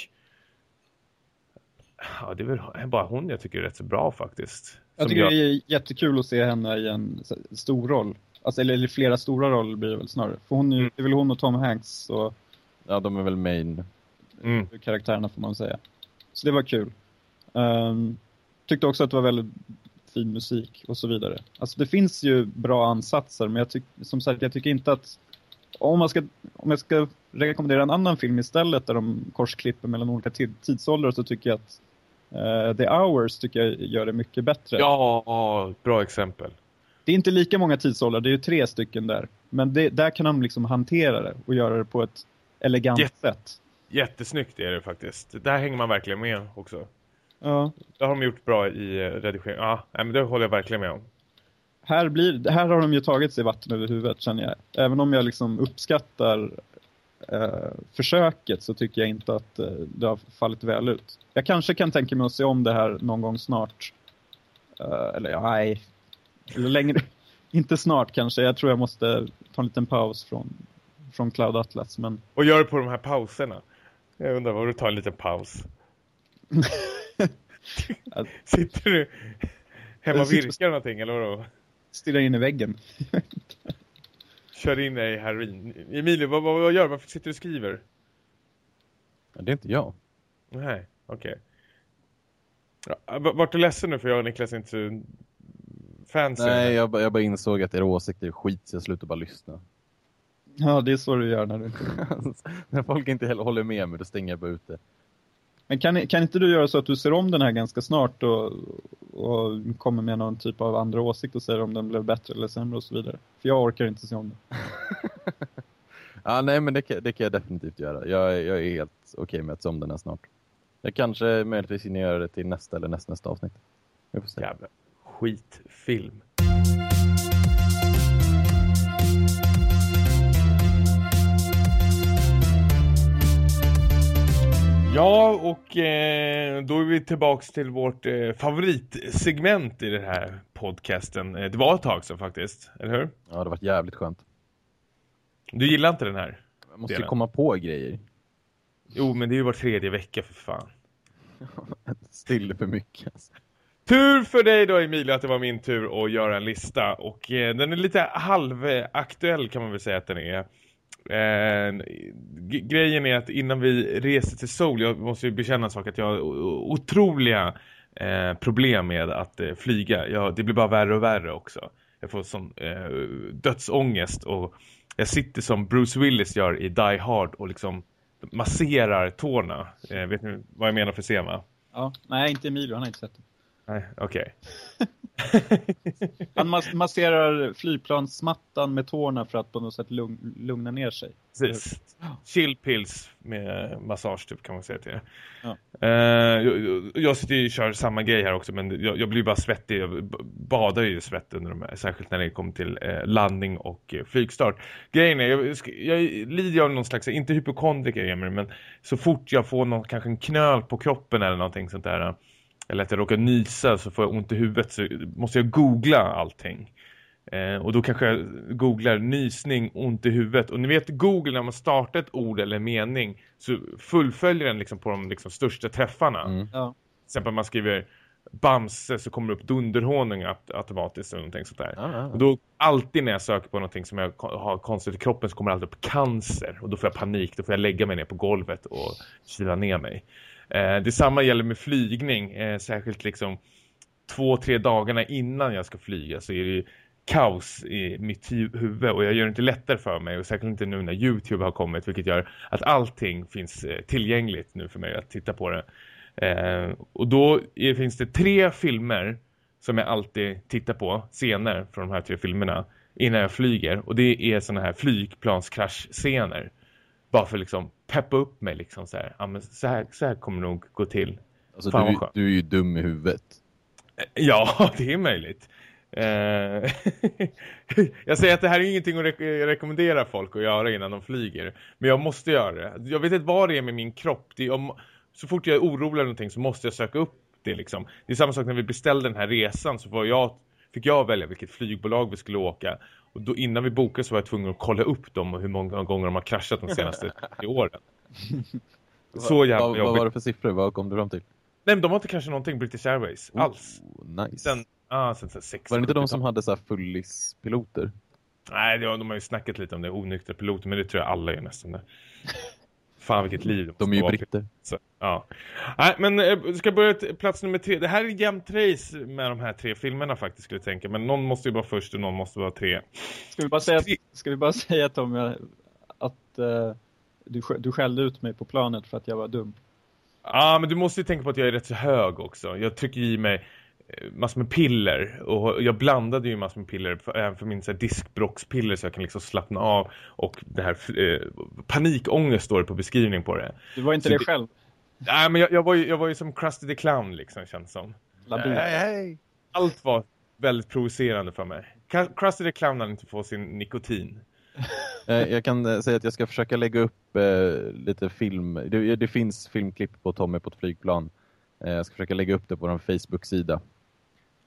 Ja, det är väl bara hon jag tycker är rätt så bra faktiskt. Jag tycker gör- det är jättekul att se henne i en så- stor roll. Alltså, eller, eller flera stora roller blir det väl snarare. För hon är, Mm. det är väl hon och Tom Hanks och Ja, de är väl main. Mm. karaktärerna får man säga. Så det var kul. Um, tyckte också att det var väldigt fin musik och så vidare. Alltså det finns ju bra ansatser men jag tycker som sagt jag tycker inte att om, man ska, om jag ska rekommendera en annan film istället där de korsklipper mellan olika tid, tidsåldrar så tycker jag att eh, The Hours tycker jag gör det mycket bättre. Ja, bra exempel. Det är inte lika många tidsåldrar, det är ju tre stycken där. Men det, där kan de liksom hantera det och göra det på ett elegant Jätte- sätt. Jättesnyggt är det faktiskt. Där hänger man verkligen med också. Ja. Det har de gjort bra i eh, redigering. Ja, men det håller jag verkligen med om. här, blir, här har de ju tagit sig vatten över huvudet känner jag. Även om jag liksom uppskattar eh, försöket så tycker jag inte att eh, det har fallit väl ut. Jag kanske kan tänka mig att se om det här någon gång snart. Eh, eller ja, nej. Eller längre. inte snart kanske. Jag tror jag måste ta en liten paus från, från Cloud Atlas. Men... Och gör det på de här pauserna. Jag undrar vad du tar en liten paus. Sitter du hemma och virkar någonting eller vadå? Stirrar in i väggen. Kör in dig heroin. Emilio, vad, vad, vad gör du? Varför sitter du och skriver? Ja, det är inte jag. Nej, okej. Okay. Ja, vart du ledsen nu för jag och Niklas är inte fans? Nej, jag, jag bara insåg att era åsikter är skit så jag slutade bara lyssna. Ja, det är så du gör när du... när folk inte heller håller med mig, då stänger jag bara ut det. Men kan, kan inte du göra så att du ser om den här ganska snart och, och kommer med någon typ av andra åsikt och säger om den blev bättre eller sämre och så vidare? För jag orkar inte se om den. ja, nej, men det kan, det kan jag definitivt göra. Jag, jag är helt okej okay med att se om den här snart. Jag kanske möjligtvis hinner göra det till nästa eller nästa, nästa avsnitt. Vi får se. Jävla skitfilm. Ja, och eh, då är vi tillbaks till vårt eh, favoritsegment i den här podcasten. Eh, det var ett tag sedan faktiskt, eller hur? Ja, det varit jävligt skönt. Du gillar inte den här? Jag måste ju komma på grejer. Jo, men det är ju var tredje vecka för fan. Still för mycket. Alltså. Tur för dig då Emilia att det var min tur att göra en lista. Och eh, den är lite halvaktuell kan man väl säga att den är. Eh, grejen är att innan vi reser till Sol, jag måste ju bekänna en sak att jag har otroliga eh, problem med att eh, flyga. Jag, det blir bara värre och värre också. Jag får sån eh, dödsångest och jag sitter som Bruce Willis gör i Die Hard och liksom masserar tårna. Eh, vet ni vad jag menar för scen Ja, nej inte Emilio, han har inte sett det. Nej, okej. Okay. Han mas masserar flygplansmattan med tårna för att på något sätt lugn lugna ner sig. Precis. Chillpills med massage typ kan man säga till det. Ja. Uh, jag, jag sitter och kör samma grej här också men jag, jag blir bara svettig. Jag badar ju svett under de här, särskilt när det kommer till uh, landning och uh, flygstart. Grejen är, jag, jag lider av någon slags, inte hypokondriker men så fort jag får någon, kanske en knöl på kroppen eller någonting sånt där eller att jag råkar nysa så får jag ont i huvudet så måste jag googla allting. Eh, och då kanske jag googlar nysning, ont i huvudet. Och ni vet Google när man startar ett ord eller en mening så fullföljer den liksom på de liksom största träffarna. Mm. Ja. Till exempel man skriver Bamse så kommer det upp dunderhonung automatiskt eller någonting sånt där. Ja, ja, Och då alltid när jag söker på någonting som jag har konstigt i kroppen så kommer det alltid upp cancer. Och då får jag panik, då får jag lägga mig ner på golvet och kyla ner mig. Eh, detsamma gäller med flygning, eh, särskilt liksom två, tre dagarna innan jag ska flyga så är det ju kaos i mitt huvud och jag gör det inte lättare för mig och särskilt inte nu när Youtube har kommit vilket gör att allting finns eh, tillgängligt nu för mig att titta på det. Eh, och då är, finns det tre filmer som jag alltid tittar på, scener från de här tre filmerna innan jag flyger och det är sådana här flygplanskraschscener Bara för liksom peppa upp mig liksom så här. Ja, men så här, så här kommer det nog gå till. Alltså du, du är ju dum i huvudet. Ja, det är möjligt. Uh, jag säger att det här är ingenting att re rekommendera folk att göra innan de flyger. Men jag måste göra det. Jag vet inte vad det är med min kropp. Det om, så fort jag är orolig eller någonting så måste jag söka upp det liksom. Det är samma sak när vi beställde den här resan så var jag, fick jag välja vilket flygbolag vi skulle åka. Och då, innan vi bokade så var jag tvungen att kolla upp dem och hur många gånger de har kraschat de senaste åren. Så jävla vad, vad var det för siffror? Vad kom du fram till? Nej, men de har inte kraschat någonting British Airways oh, alls. Nice. Sen, ah, sen, sen sex var det inte de som hade så fullis-piloter? Nej, det var, de har ju snackat lite om det, onyktra piloter, men det tror jag alla är nästan. Fan vilket liv. De är ju britter. Så, ja. Nej, men eh, ska börja plats nummer tre. Det här är jämnt race med de här tre filmerna faktiskt skulle jag tänka. Men någon måste ju vara först och någon måste vara tre. Ska vi bara säga, ska vi bara säga Tom, att uh, du, du skällde ut mig på planet för att jag var dum? Ja, men du måste ju tänka på att jag är rätt så hög också. Jag trycker i mig Eh, massor med piller och jag blandade ju massor med piller för, även för min så här, diskbrockspiller så jag kan liksom slappna av och det här eh, panikångest står det på beskrivning på det. Du var inte så det själv? Nej, men jag, jag, var ju, jag var ju som Krusty the Clown liksom känns som. Labil. Hej, hej. Allt var väldigt provocerande för mig. Krusty the Clown hade inte fått sin nikotin. Eh, jag kan eh, säga att jag ska försöka lägga upp eh, lite film. Det, det, finns filmklipp på Tommy på ett flygplan. Eh, jag ska försöka lägga upp det på en Facebook-sida.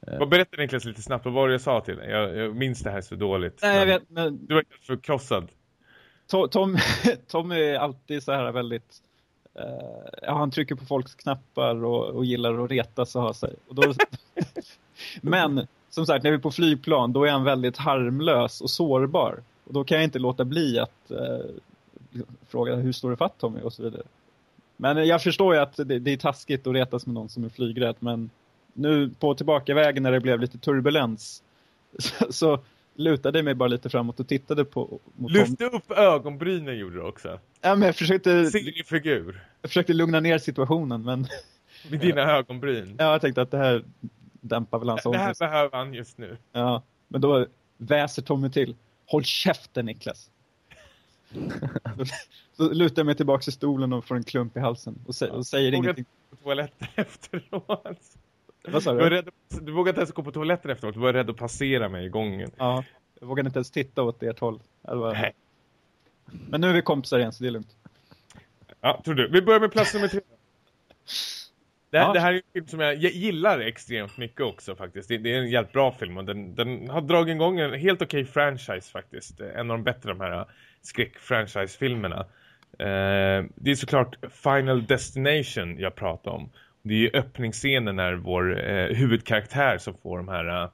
Eh. Vad berättar Niklas lite snabbt? Vad var det jag sa till dig? Jag, jag minns det här så dåligt. Nej, jag vet, men... Du var förkrossad. Tom, Tom, Tom är alltid så här väldigt... Uh, ja, han trycker på folks knappar och, och gillar att retas och ha sig. Då, men som sagt, när vi är på flygplan, då är han väldigt harmlös och sårbar. Och då kan jag inte låta bli att uh, fråga hur står det fatt Tommy och så vidare. Men jag förstår ju att det, det är taskigt att retas med någon som är flygrädd, men nu på tillbakavägen när det blev lite turbulens så, så lutade mig bara lite framåt och tittade på... Lyfte upp ögonbrynen gjorde du också. Ja, men jag försökte... Ser figur. Jag försökte lugna ner situationen, men... Med dina ögonbryn. Ja, jag tänkte att det här dämpar väl hans Det här behöver han just nu. Ja, men då väser Tommy till. Håll käften, Niklas. så lutar jag mig tillbaka i stolen och får en klump i halsen och, sä och säger Vågar ingenting. på toaletten efteråt. Vad sa Du, var rädd, du vågade inte ens gå på toaletten efteråt. Du var rädd att passera mig i gången. Ja, jag vågade inte ens titta åt ert håll. Var... Nej. Men nu är vi kompisar igen så det är lugnt. Ja, tror du. Vi börjar med plats nummer tre. Det här, Ja. det här är en film som jag gillar extremt mycket också faktiskt. Det, det är en jävligt bra film och den, den har dragit igång en helt okej franchise faktiskt. En av de bättre de här skräck-franchise-filmerna. Eh, det är såklart Final Destination jag pratar om. Det är ju öppningsscenen när vår eh, huvudkaraktär som får de här... eh,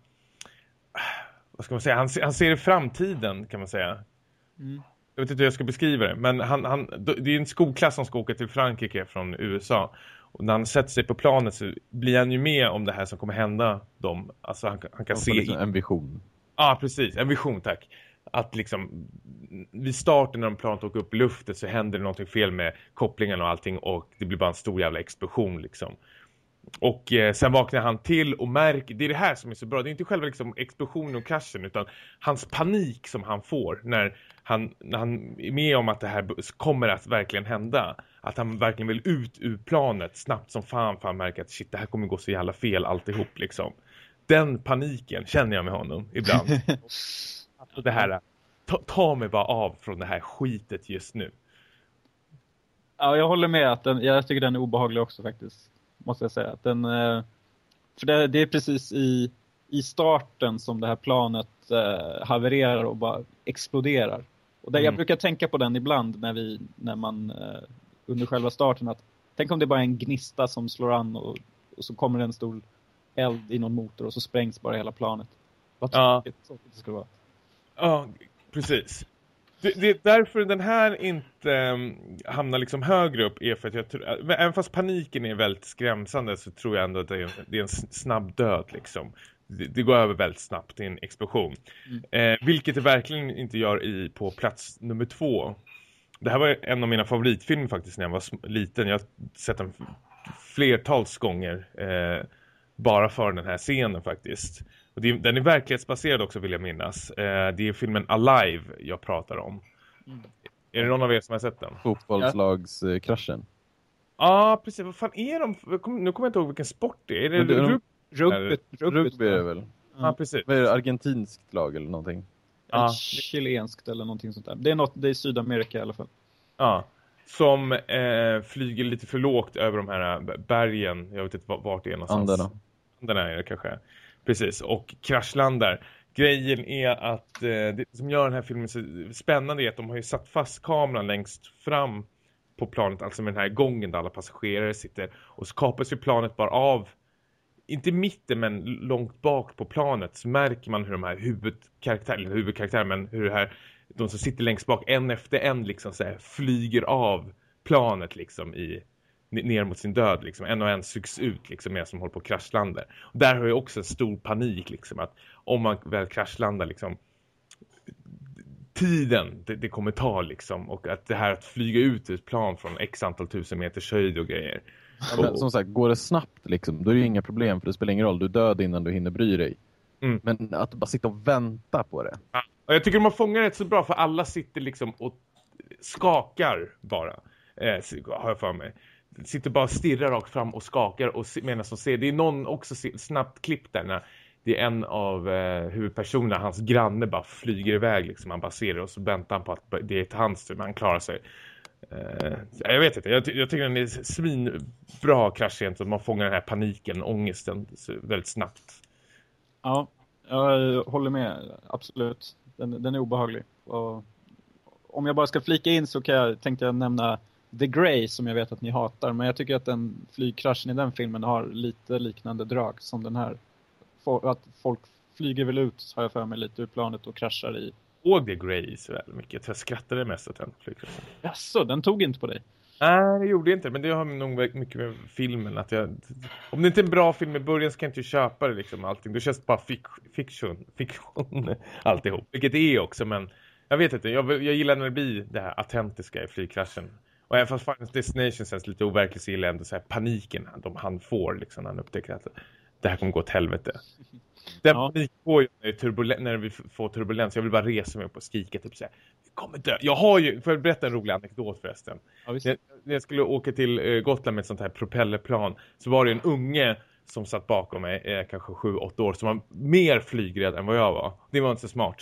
vad ska man säga? Han, han ser i framtiden kan man säga. Jag vet inte hur jag ska beskriva det. Men han, han, det är en skolklass som ska åka till Frankrike från USA. Och när han sätter sig på planet så blir han ju med om det här som kommer hända dem. Alltså han, kan- han kan se... liksom en vision. Ja, precis. En vision, tack. Att liksom vid starten när de planet åker upp i luften så händer det någonting fel med kopplingen och allting och det blir bara en stor jävla explosion liksom. Och eh, sen vaknar han till och märker, det är det här som är så bra, det är inte själva liksom explosionen och kraschen utan hans panik som han får när han, när han är med om att det här kommer att verkligen hända. Att han verkligen vill ut ur planet snabbt som fan för han märker att shit det här kommer gå så jävla fel alltihop liksom. Den paniken känner jag med honom ibland. Och det här, ta, ta mig bara av från det här skitet just nu. Ja, jag håller med att den, jag tycker den är obehaglig också faktiskt. Måste jag säga. Att den, eh, för det, det är precis i, i starten som det här planet eh, havererar och bara exploderar. Och där, Jag Mm. brukar tänka på den ibland när, vi, när man eh, under själva starten att tänk om det bara är en gnista som slår an och, och så kommer det en stor eld i någon motor och så sprängs bara hela planet. Vad Ja. tråkigt tråkigt det skulle vara. Ja, precis. Det, det är därför den här inte um, hamnar liksom högre upp är för att jag tror, även fast paniken är väldigt skrämsande så tror jag ändå att det är, en- det är en snabb död liksom. Det, det går över väldigt snabbt i en explosion. Eh, vilket det verkligen inte gör i på plats nummer två. Det här var en av mina favoritfilmer faktiskt när jag var liten. Jag har sett den flertals gånger eh, bara för den här scenen faktiskt. Och det, är- den är verklighetsbaserad också vill jag minnas. Eh, det är filmen Alive jag pratar om. Är det någon av er som har sett den? Fotbollslagskraschen. Ja, precis. Vad fan är de? Nu kommer jag inte ihåg vilken sport det är. Är det rugby? Rugby, rugby, är det väl? Ja, precis. Vad är det? Argentinskt lag eller någonting? Ja. Chilenskt eller någonting sånt där. Det är, något, det är Sydamerika i alla fall. Ja. Som eh, flyger lite för lågt över de här b- bergen. Jag vet inte va- vart det är någonstans. Anderna. Anderna är det kanske. Precis. Och kraschlandar. Grejen är att eh, det som gör den här filmen så spännande är att de har ju satt fast kameran längst fram på planet. Alltså med den här gången där alla passagerare sitter. Och så kapas ju planet bara av inte i mitten men långt bak på planet så märker man hur de här huvudkaraktärerna, eller men hur det här, de som sitter längst bak en efter en liksom så här, flyger av planet liksom i ner mot sin död liksom. En och en sugs ut liksom medan som håller på att kraschlanda. Där har jag också en stor panik liksom att om man väl kraschlandar liksom tiden det, det kommer ta liksom och att det här att flyga ut ur ett plan från x antal tusen meters höjd och grejer. Ja, men som sagt, går det snabbt liksom, då är det ju inga problem för det spelar ingen roll. Du är död innan du hinner bry dig. Mm. Men att bara sitta och vänta på det. Och jag tycker de har fångat det så bra för alla sitter liksom och skakar bara. Eh, har jag för mig. Sitter bara och stirrar rakt fram och skakar och se- medan de ser. Det är någon också snabbt klipp där när det är en av eh, huvudpersonerna, hans granne bara flyger iväg liksom. Han bara ser det och så väntar han på att det är ett hans tur, men han klarar sig. Eh, jag vet inte, jag, ty jag tycker den är svinbra kraschscen så man fångar den här paniken, ångesten väldigt snabbt. Ja, jag håller med, absolut. Den, den är obehaglig. Och om jag bara ska flika in så kan jag, tänkte jag nämna The Grey som jag vet att ni hatar. Men jag tycker att den flygkraschen i den filmen har lite liknande drag som den här. Att folk flyger väl ut, har jag för mig, lite ur planet och kraschar i. Och The Grey så väl mycket. Jag skrattade mest åt den flygkraschen. Jaså, den tog inte på dig? Nej, det gjorde inte. Men det har nog mycket med filmen. Att jag, om det inte är en bra film i början så kan jag inte köpa det liksom allting. Då känns det bara fik, fiktion, fiktion alltihop. Vilket det är också, men jag vet inte. Jag, jag gillar när det blir det här autentiska i flygkraschen. Och även fast Final Destination känns lite overkligt så gillar jag ändå så här paniken de han får liksom när han upptäcker att det här kommer gå åt helvete. Den ja. panik får ju när, vi får turbulens. Jag vill bara resa mig upp och skrika typ så här, vi kommer dö. Jag har ju, får jag berätta en rolig anekdot förresten? Ja, när, när jag skulle åka till eh, Gotland med ett sånt här propellerplan så var det en unge som satt bakom mig, eh, kanske 7-8 år, som var mer flygrädd än vad jag var. Det var inte så smart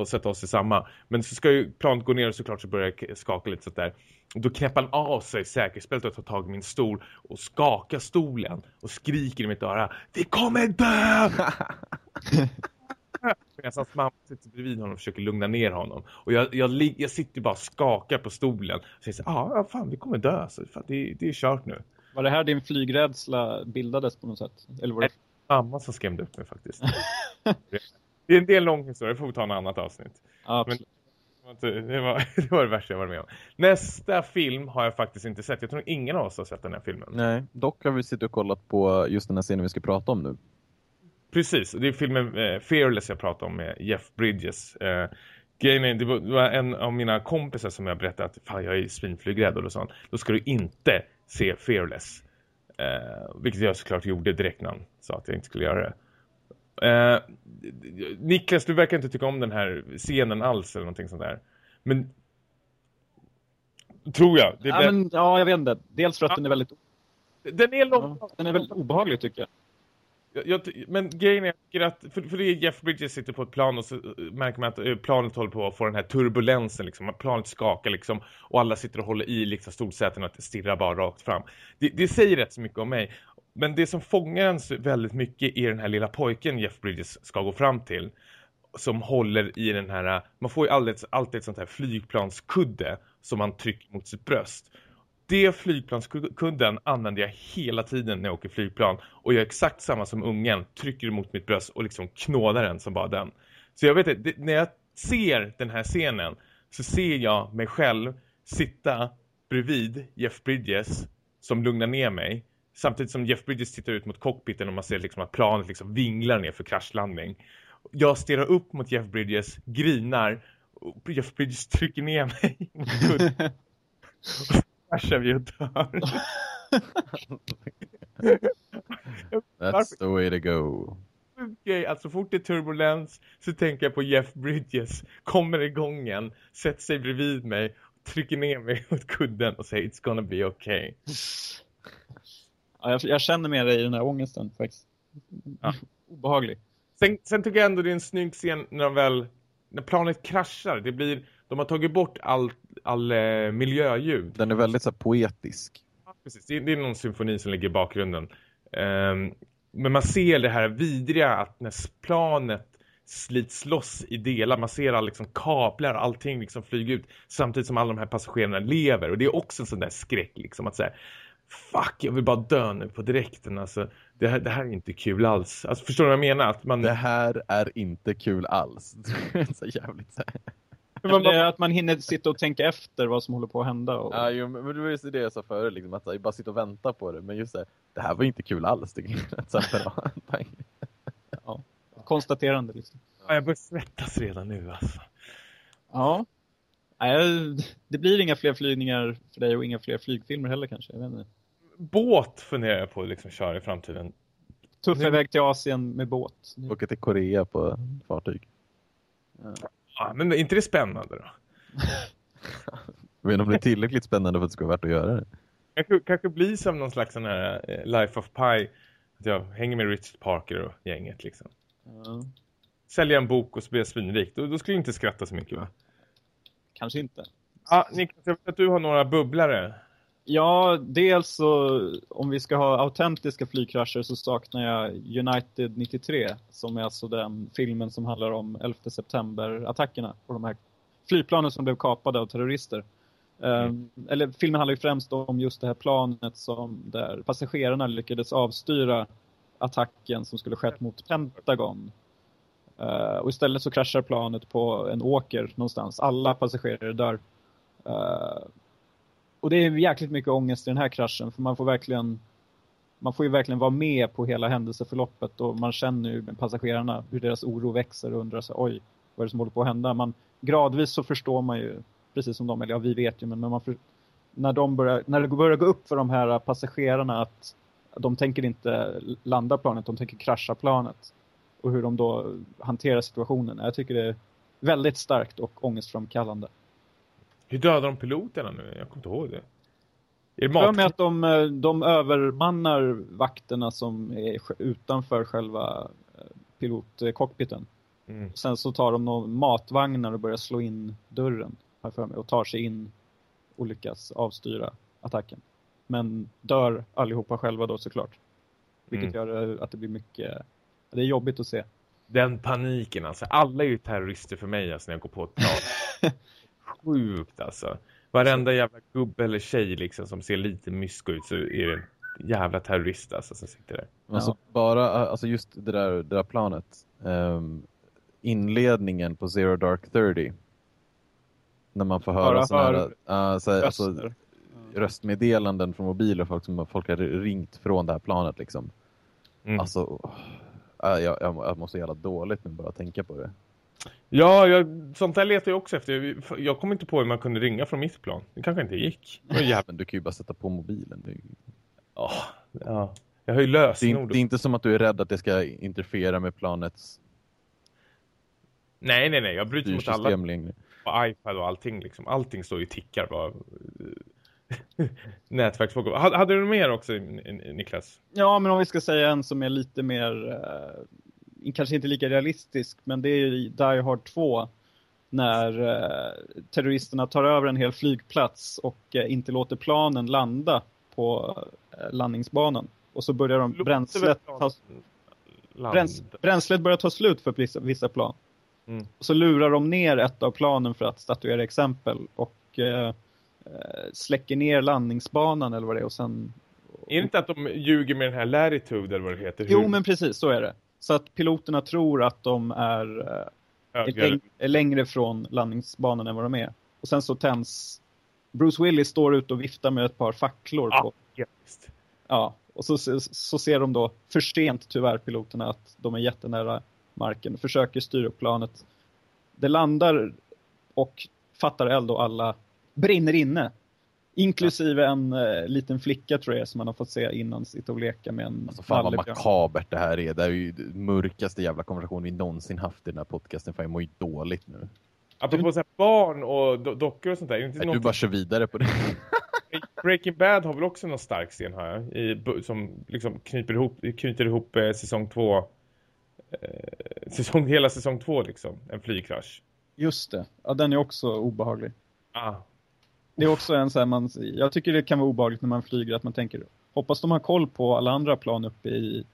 att sätta oss i samma. Men så ska ju planet gå ner och såklart så börjar det skaka lite sådär. Då knäpper han av sig säkerhetsbältet och tar tag i min stol och skakar stolen och skriker i mitt öra Vi kommer dö! Medan hans mamma sitter bredvid honom och försöker lugna ner honom. Och jag, jag, jag sitter bara och skakar på stolen. Och säger ja fan vi kommer dö. Så, fan, det, det är kört nu. Var det här din flygrädsla bildades på något sätt? Eller var det... Mamma som skrämde upp mig faktiskt. det är en del lång historia, får vi ta en annat avsnitt. Ja, Men det var, det var det värsta jag varit med om. Nästa film har jag faktiskt inte sett. Jag tror ingen av oss har sett den här filmen. Nej, dock har vi suttit och kollat på just den här scenen vi ska prata om nu. Precis, det är filmen eh, Fearless jag pratar om med Jeff Bridges. Eh, det var en av mina kompisar som jag berättade att fan, jag är svinflygrädd och sånt. Då ska du inte se Fearless. Eh, vilket jag såklart gjorde direkt när han sa att jag inte skulle göra det. Eh, Niklas, du verkar inte tycka om den här scenen alls eller någonting sånt där. Men tror jag. Det, ja, men, ja, jag vet inte. Dels för att ja. den är väldigt... Den är långt... Ja, den är väldigt obehaglig tycker jag. Jag, men grejen är att, för, för det är Jeff Bridges sitter på ett plan och så uh, märker man att uh, planet håller på att få den här turbulensen liksom, planet skakar liksom och alla sitter och håller i liksom stolsäten och stirrar bara rakt fram. Det, det säger rätt så mycket om mig. Men det som fångar en väldigt mycket är den här lilla pojken Jeff Bridges ska gå fram till som håller i den här, man får ju alltid, alltid ett sånt här flygplanskudde som man trycker mot sitt bröst det flygplanskudden använder jag hela tiden när jag åker flygplan. Och jag är exakt samma som ungen. Trycker mot mitt bröst och liksom knådar den som bara den. Så jag vet inte, när jag ser den här scenen så ser jag mig själv sitta bredvid Jeff Bridges som lugnar ner mig. Samtidigt som Jeff Bridges tittar ut mot cockpiten och man ser liksom att planet liksom vinglar ner för kraschlandning. Jag stirrar upp mot Jeff Bridges, grinar och Jeff Bridges trycker ner mig mot kudden. kraschar vi och dör. That's the way to go. Okay, alltså fort det är turbulens så tänker jag på Jeff Bridges. Kommer igång igen, sätter sig bredvid mig, trycker ner mig mot kudden och säger It's gonna be okay. Ja, jag, jag känner med dig i den här ångesten faktiskt. Ja. Obehaglig. Sen, sen tycker jag ändå det är en snygg scen när de väl när planet kraschar. Det blir, de har tagit bort all, all eh, miljöljud. Den är väldigt så poetisk. Ja, precis. Det är, det är någon symfoni som ligger i bakgrunden. Um, men man ser det här vidriga att när planet slits loss i delar. Man ser alla liksom kablar och allting liksom flyger ut samtidigt som alla de här passagerarna lever. Och det är också en sån där skräck liksom att säga fuck, jag vill bara dö nu på direkten. Alltså, det, här, det här är inte kul alls. Alltså, förstår du vad jag menar? Att man... Det här är inte kul alls. så jävligt så men det är att man hinner sitta och tänka efter vad som håller på att hända. Och... Ja, jo, men det var just det jag sa förut, liksom, att jag bara sitta och vänta på det. Men just det, det här var inte kul alls. Det är ja, konstaterande liksom. Ja, jag börjar svettas redan nu alltså. Ja. det blir inga fler flygningar för dig och inga fler flygfilmer heller kanske. Jag vet inte. Båt funderar jag på att liksom köra i framtiden. Tuffa väg till Asien med båt. Åka till Korea på fartyg. Ja. Ja, men är inte det spännande då? Inte om det är tillräckligt spännande för att det ska vara värt att göra det. Kanske, kanske blir som någon slags sån här eh, Life of Pi. Att jag hänger med Richard Parker och gänget liksom. Ja, Sälja en bok och så blir jag svinrik. Då, då skulle jag inte skratta så mycket va? kanske inte. Ja, Niklas, jag vet att du har några bubblare. Ja, dels så om vi ska ha autentiska flygkrascher så saknar jag United 93 som är alltså den filmen som handlar om 11 september-attackerna och de här flygplanen som blev kapade av terrorister. Um, eller filmen handlar ju främst om just det här planet som där passagerarna lyckades avstyra attacken som skulle skett mot Pentagon. Uh, och istället så kraschar planet på en åker någonstans. Alla passagerare dör. Och det är jäkligt mycket ångest i den här kraschen för man får verkligen man får ju verkligen vara med på hela händelseförloppet och man känner ju med passagerarna hur deras oro växer och undrar sig oj, vad är det som håller på att hända? Man, gradvis så förstår man ju, precis som de, eller ja vi vet ju, men, men man för, när, de börjar, när det börjar gå upp för de här passagerarna att de tänker inte landa planet, de tänker krascha planet. Och hur de då hanterar situationen. Jag tycker det är väldigt starkt och ångestframkallande. Hur dödar de piloterna nu? Jag kommer inte ihåg det. Är det mat? med att de, eh, de övermannar vakterna som är utanför själva eh, pilotcockpiten. Mm. Sen så tar de några matvagnar och börjar slå in dörren här för mig, och tar sig in och lyckas avstyra attacken. Men dör allihopa själva då såklart. Vilket Mm. gör eh, att det blir mycket... Det är jobbigt att se. Den paniken alltså. Alla är ju terrorister för mig alltså, när jag går på ett plan. Sjukt alltså. Varenda jävla gubbe eller tjej liksom som ser lite mysko ut så är det en jävla terrorist alltså som sitter där. Alltså bara, alltså just det där, det där planet. ehm, inledningen på Zero Dark 30. När man får höra hör uh, så här, alltså, röstmeddelanden från mobiler folk som folk har ringt från det här planet liksom. Mm. Alltså, äh, jag, jag, jag måste jävla dåligt nu bara tänka på det. Ja, jag, sånt där letar jag också efter. Jag kom inte på hur man kunde ringa från mitt plan. Det kanske inte gick. Det. Men du kan ju bara sätta på mobilen. Det är, Åh, ja. Jag har ju det är, lösenord. inte, det är inte som att du är rädd att det ska interfera med planets Nej, nej, nej. Jag bryter mot alla längre. på iPad och allting. Liksom. Allting står ju och tickar bara. Nätverksfolk. Hade, hade du mer också, Niklas? Ja, men om vi ska säga en som är lite mer, eh, kanske inte lika realistisk, men det är i Die Hard 2 när eh, terroristerna tar över en hel flygplats och eh, inte låter planen landa på eh, landningsbanan. Och så börjar de bränslet ta, bräns, bränslet börjar ta slut för vissa, vissa plan. Mm. Och så lurar de ner ett av planen för att statuera exempel och eh, eh, släcker ner landningsbanan eller vad det är och sen Är det inte att de ljuger med den här latitude eller vad det heter? Jo, men precis, så är det. Så att piloterna tror att de är, eh, är, läng- är längre från landningsbanan än vad de är. Och sen så tänds... Bruce Willis står ute och viftar med ett par facklor. Ja, På, visst. ja, och så, så ser de då, för sent tyvärr, piloterna, att de är jättenära marken. Försöker styra upp planet. Det landar och fattar eld och alla brinner inne. Inklusive en eh, liten flicka tror jag som man har fått se innan sitta och leka med en Alltså fan vad makabert det här är. Det är ju mörkaste jävla konversation vi någonsin haft i den här podcasten. Fan jag mår ju dåligt nu. Apropå så här barn och do dockor och sånt där. Är det inte Nej, du bara kör vidare på det. Breaking Bad har väl också någon stark scen jag. I, som liksom knyter ihop, knyter ihop eh, säsong två. Eh, säsong, hela säsong två liksom. En flygkrasch. Just det. Ja, den är också obehaglig. Ah. Det är också en så här man, jag tycker det kan vara obehagligt när man flyger att man tänker, hoppas de har koll på alla andra plan uppe i...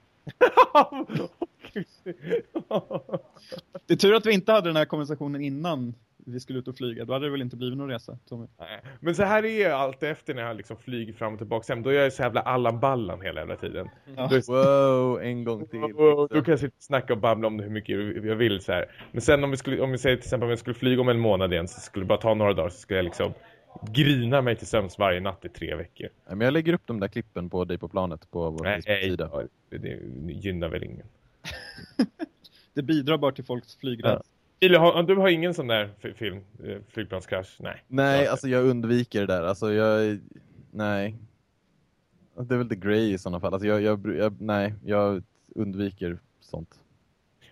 Det är tur att vi inte hade den här konversationen innan vi skulle ut och flyga. Då hade det väl inte blivit någon resa, Tommy. Nej. Men så här är jag allt efter när jag liksom flyger fram och tillbaka hem. Då är jag så jävla Allan Ballan hela jävla tiden. Ja. Då är- Wow, en gång till. Då kan jag sitta och snacka och babbla om det hur mycket jag vill så här. Men sen om vi skulle, om vi säger till exempel om jag skulle flyga om en månad igen så skulle det bara ta några dagar så skulle jag liksom grina mig till sömns varje natt i tre veckor. Men jag lägger upp de där klippen på dig på planet på vår Nej, Facebook-sida. ja, det, det gynnar väl ingen. Det bidrar bara till folks flygrädsla. Har, du har ingen sån där fi- film, eh, flygplanskrasch? Nej. Nej, Ja. alltså jag undviker det där. Alltså jag... Nej. Det är väl the grey i sådana fall. Alltså jag, jag, jag, nej, jag undviker sånt.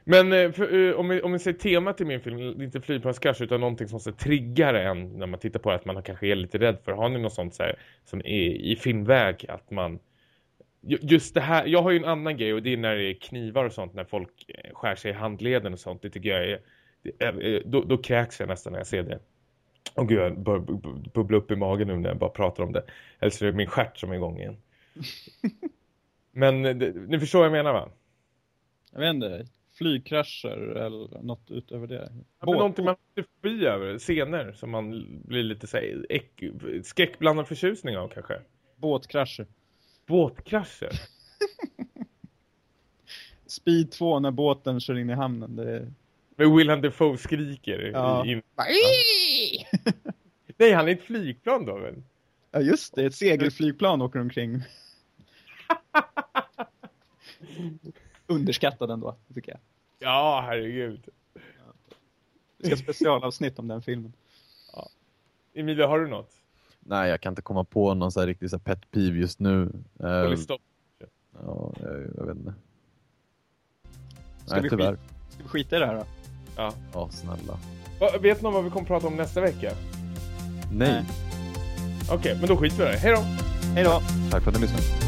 Men eh, för, eh, om, vi, om vi säger temat i min film, inte flygplanskrasch utan någonting som så triggar en när man tittar på det, att man kanske är lite rädd för. Har ni något sånt så här, som är i filmväg att man ju- just det här, jag har ju en annan grej och det är när det är knivar och sånt, när folk eh, skär sig i handleden och sånt. Det tycker jag är, då, då kräks jag nästan när jag ser det. Och gud, jag börjar bu- bu- bubbla upp i magen nu när jag bara pratar om det. Eller så är det min stjärt som är igång igen. Men det, ni förstår vad jag menar va? Jag vet inte, flygkrascher eller något utöver det. Ja, men någonting man blir förbi över, scener som man blir lite så här, äck, skräckblandad förtjusning av kanske. Båtkrascher. Båtkrascher. Speed 2 när båten kör in i hamnen. Det är... Men Willem Dafoe skriker. Ja. I. Nej, han är ett flygplan då väl? Ja just det, ett segelflygplan åker omkring. Underskattad ändå, tycker jag. Ja, herregud. Vi ska specialavsnitt om den filmen. Emilia, har du något? Nej, jag kan inte komma på någon så här riktig så här pet peeve just nu. Eh, Håll i stopp. ja, jag, jag vet inte. Ska Nej, vi tyvärr. Ska vi skita i det här då? Ja. Ja, snälla. Va- Vet någon vad vi kommer prata om nästa vecka? Nej. Okej, men då skiter vi i det. Hej då! Hej då! Tack för att ni lyssnade.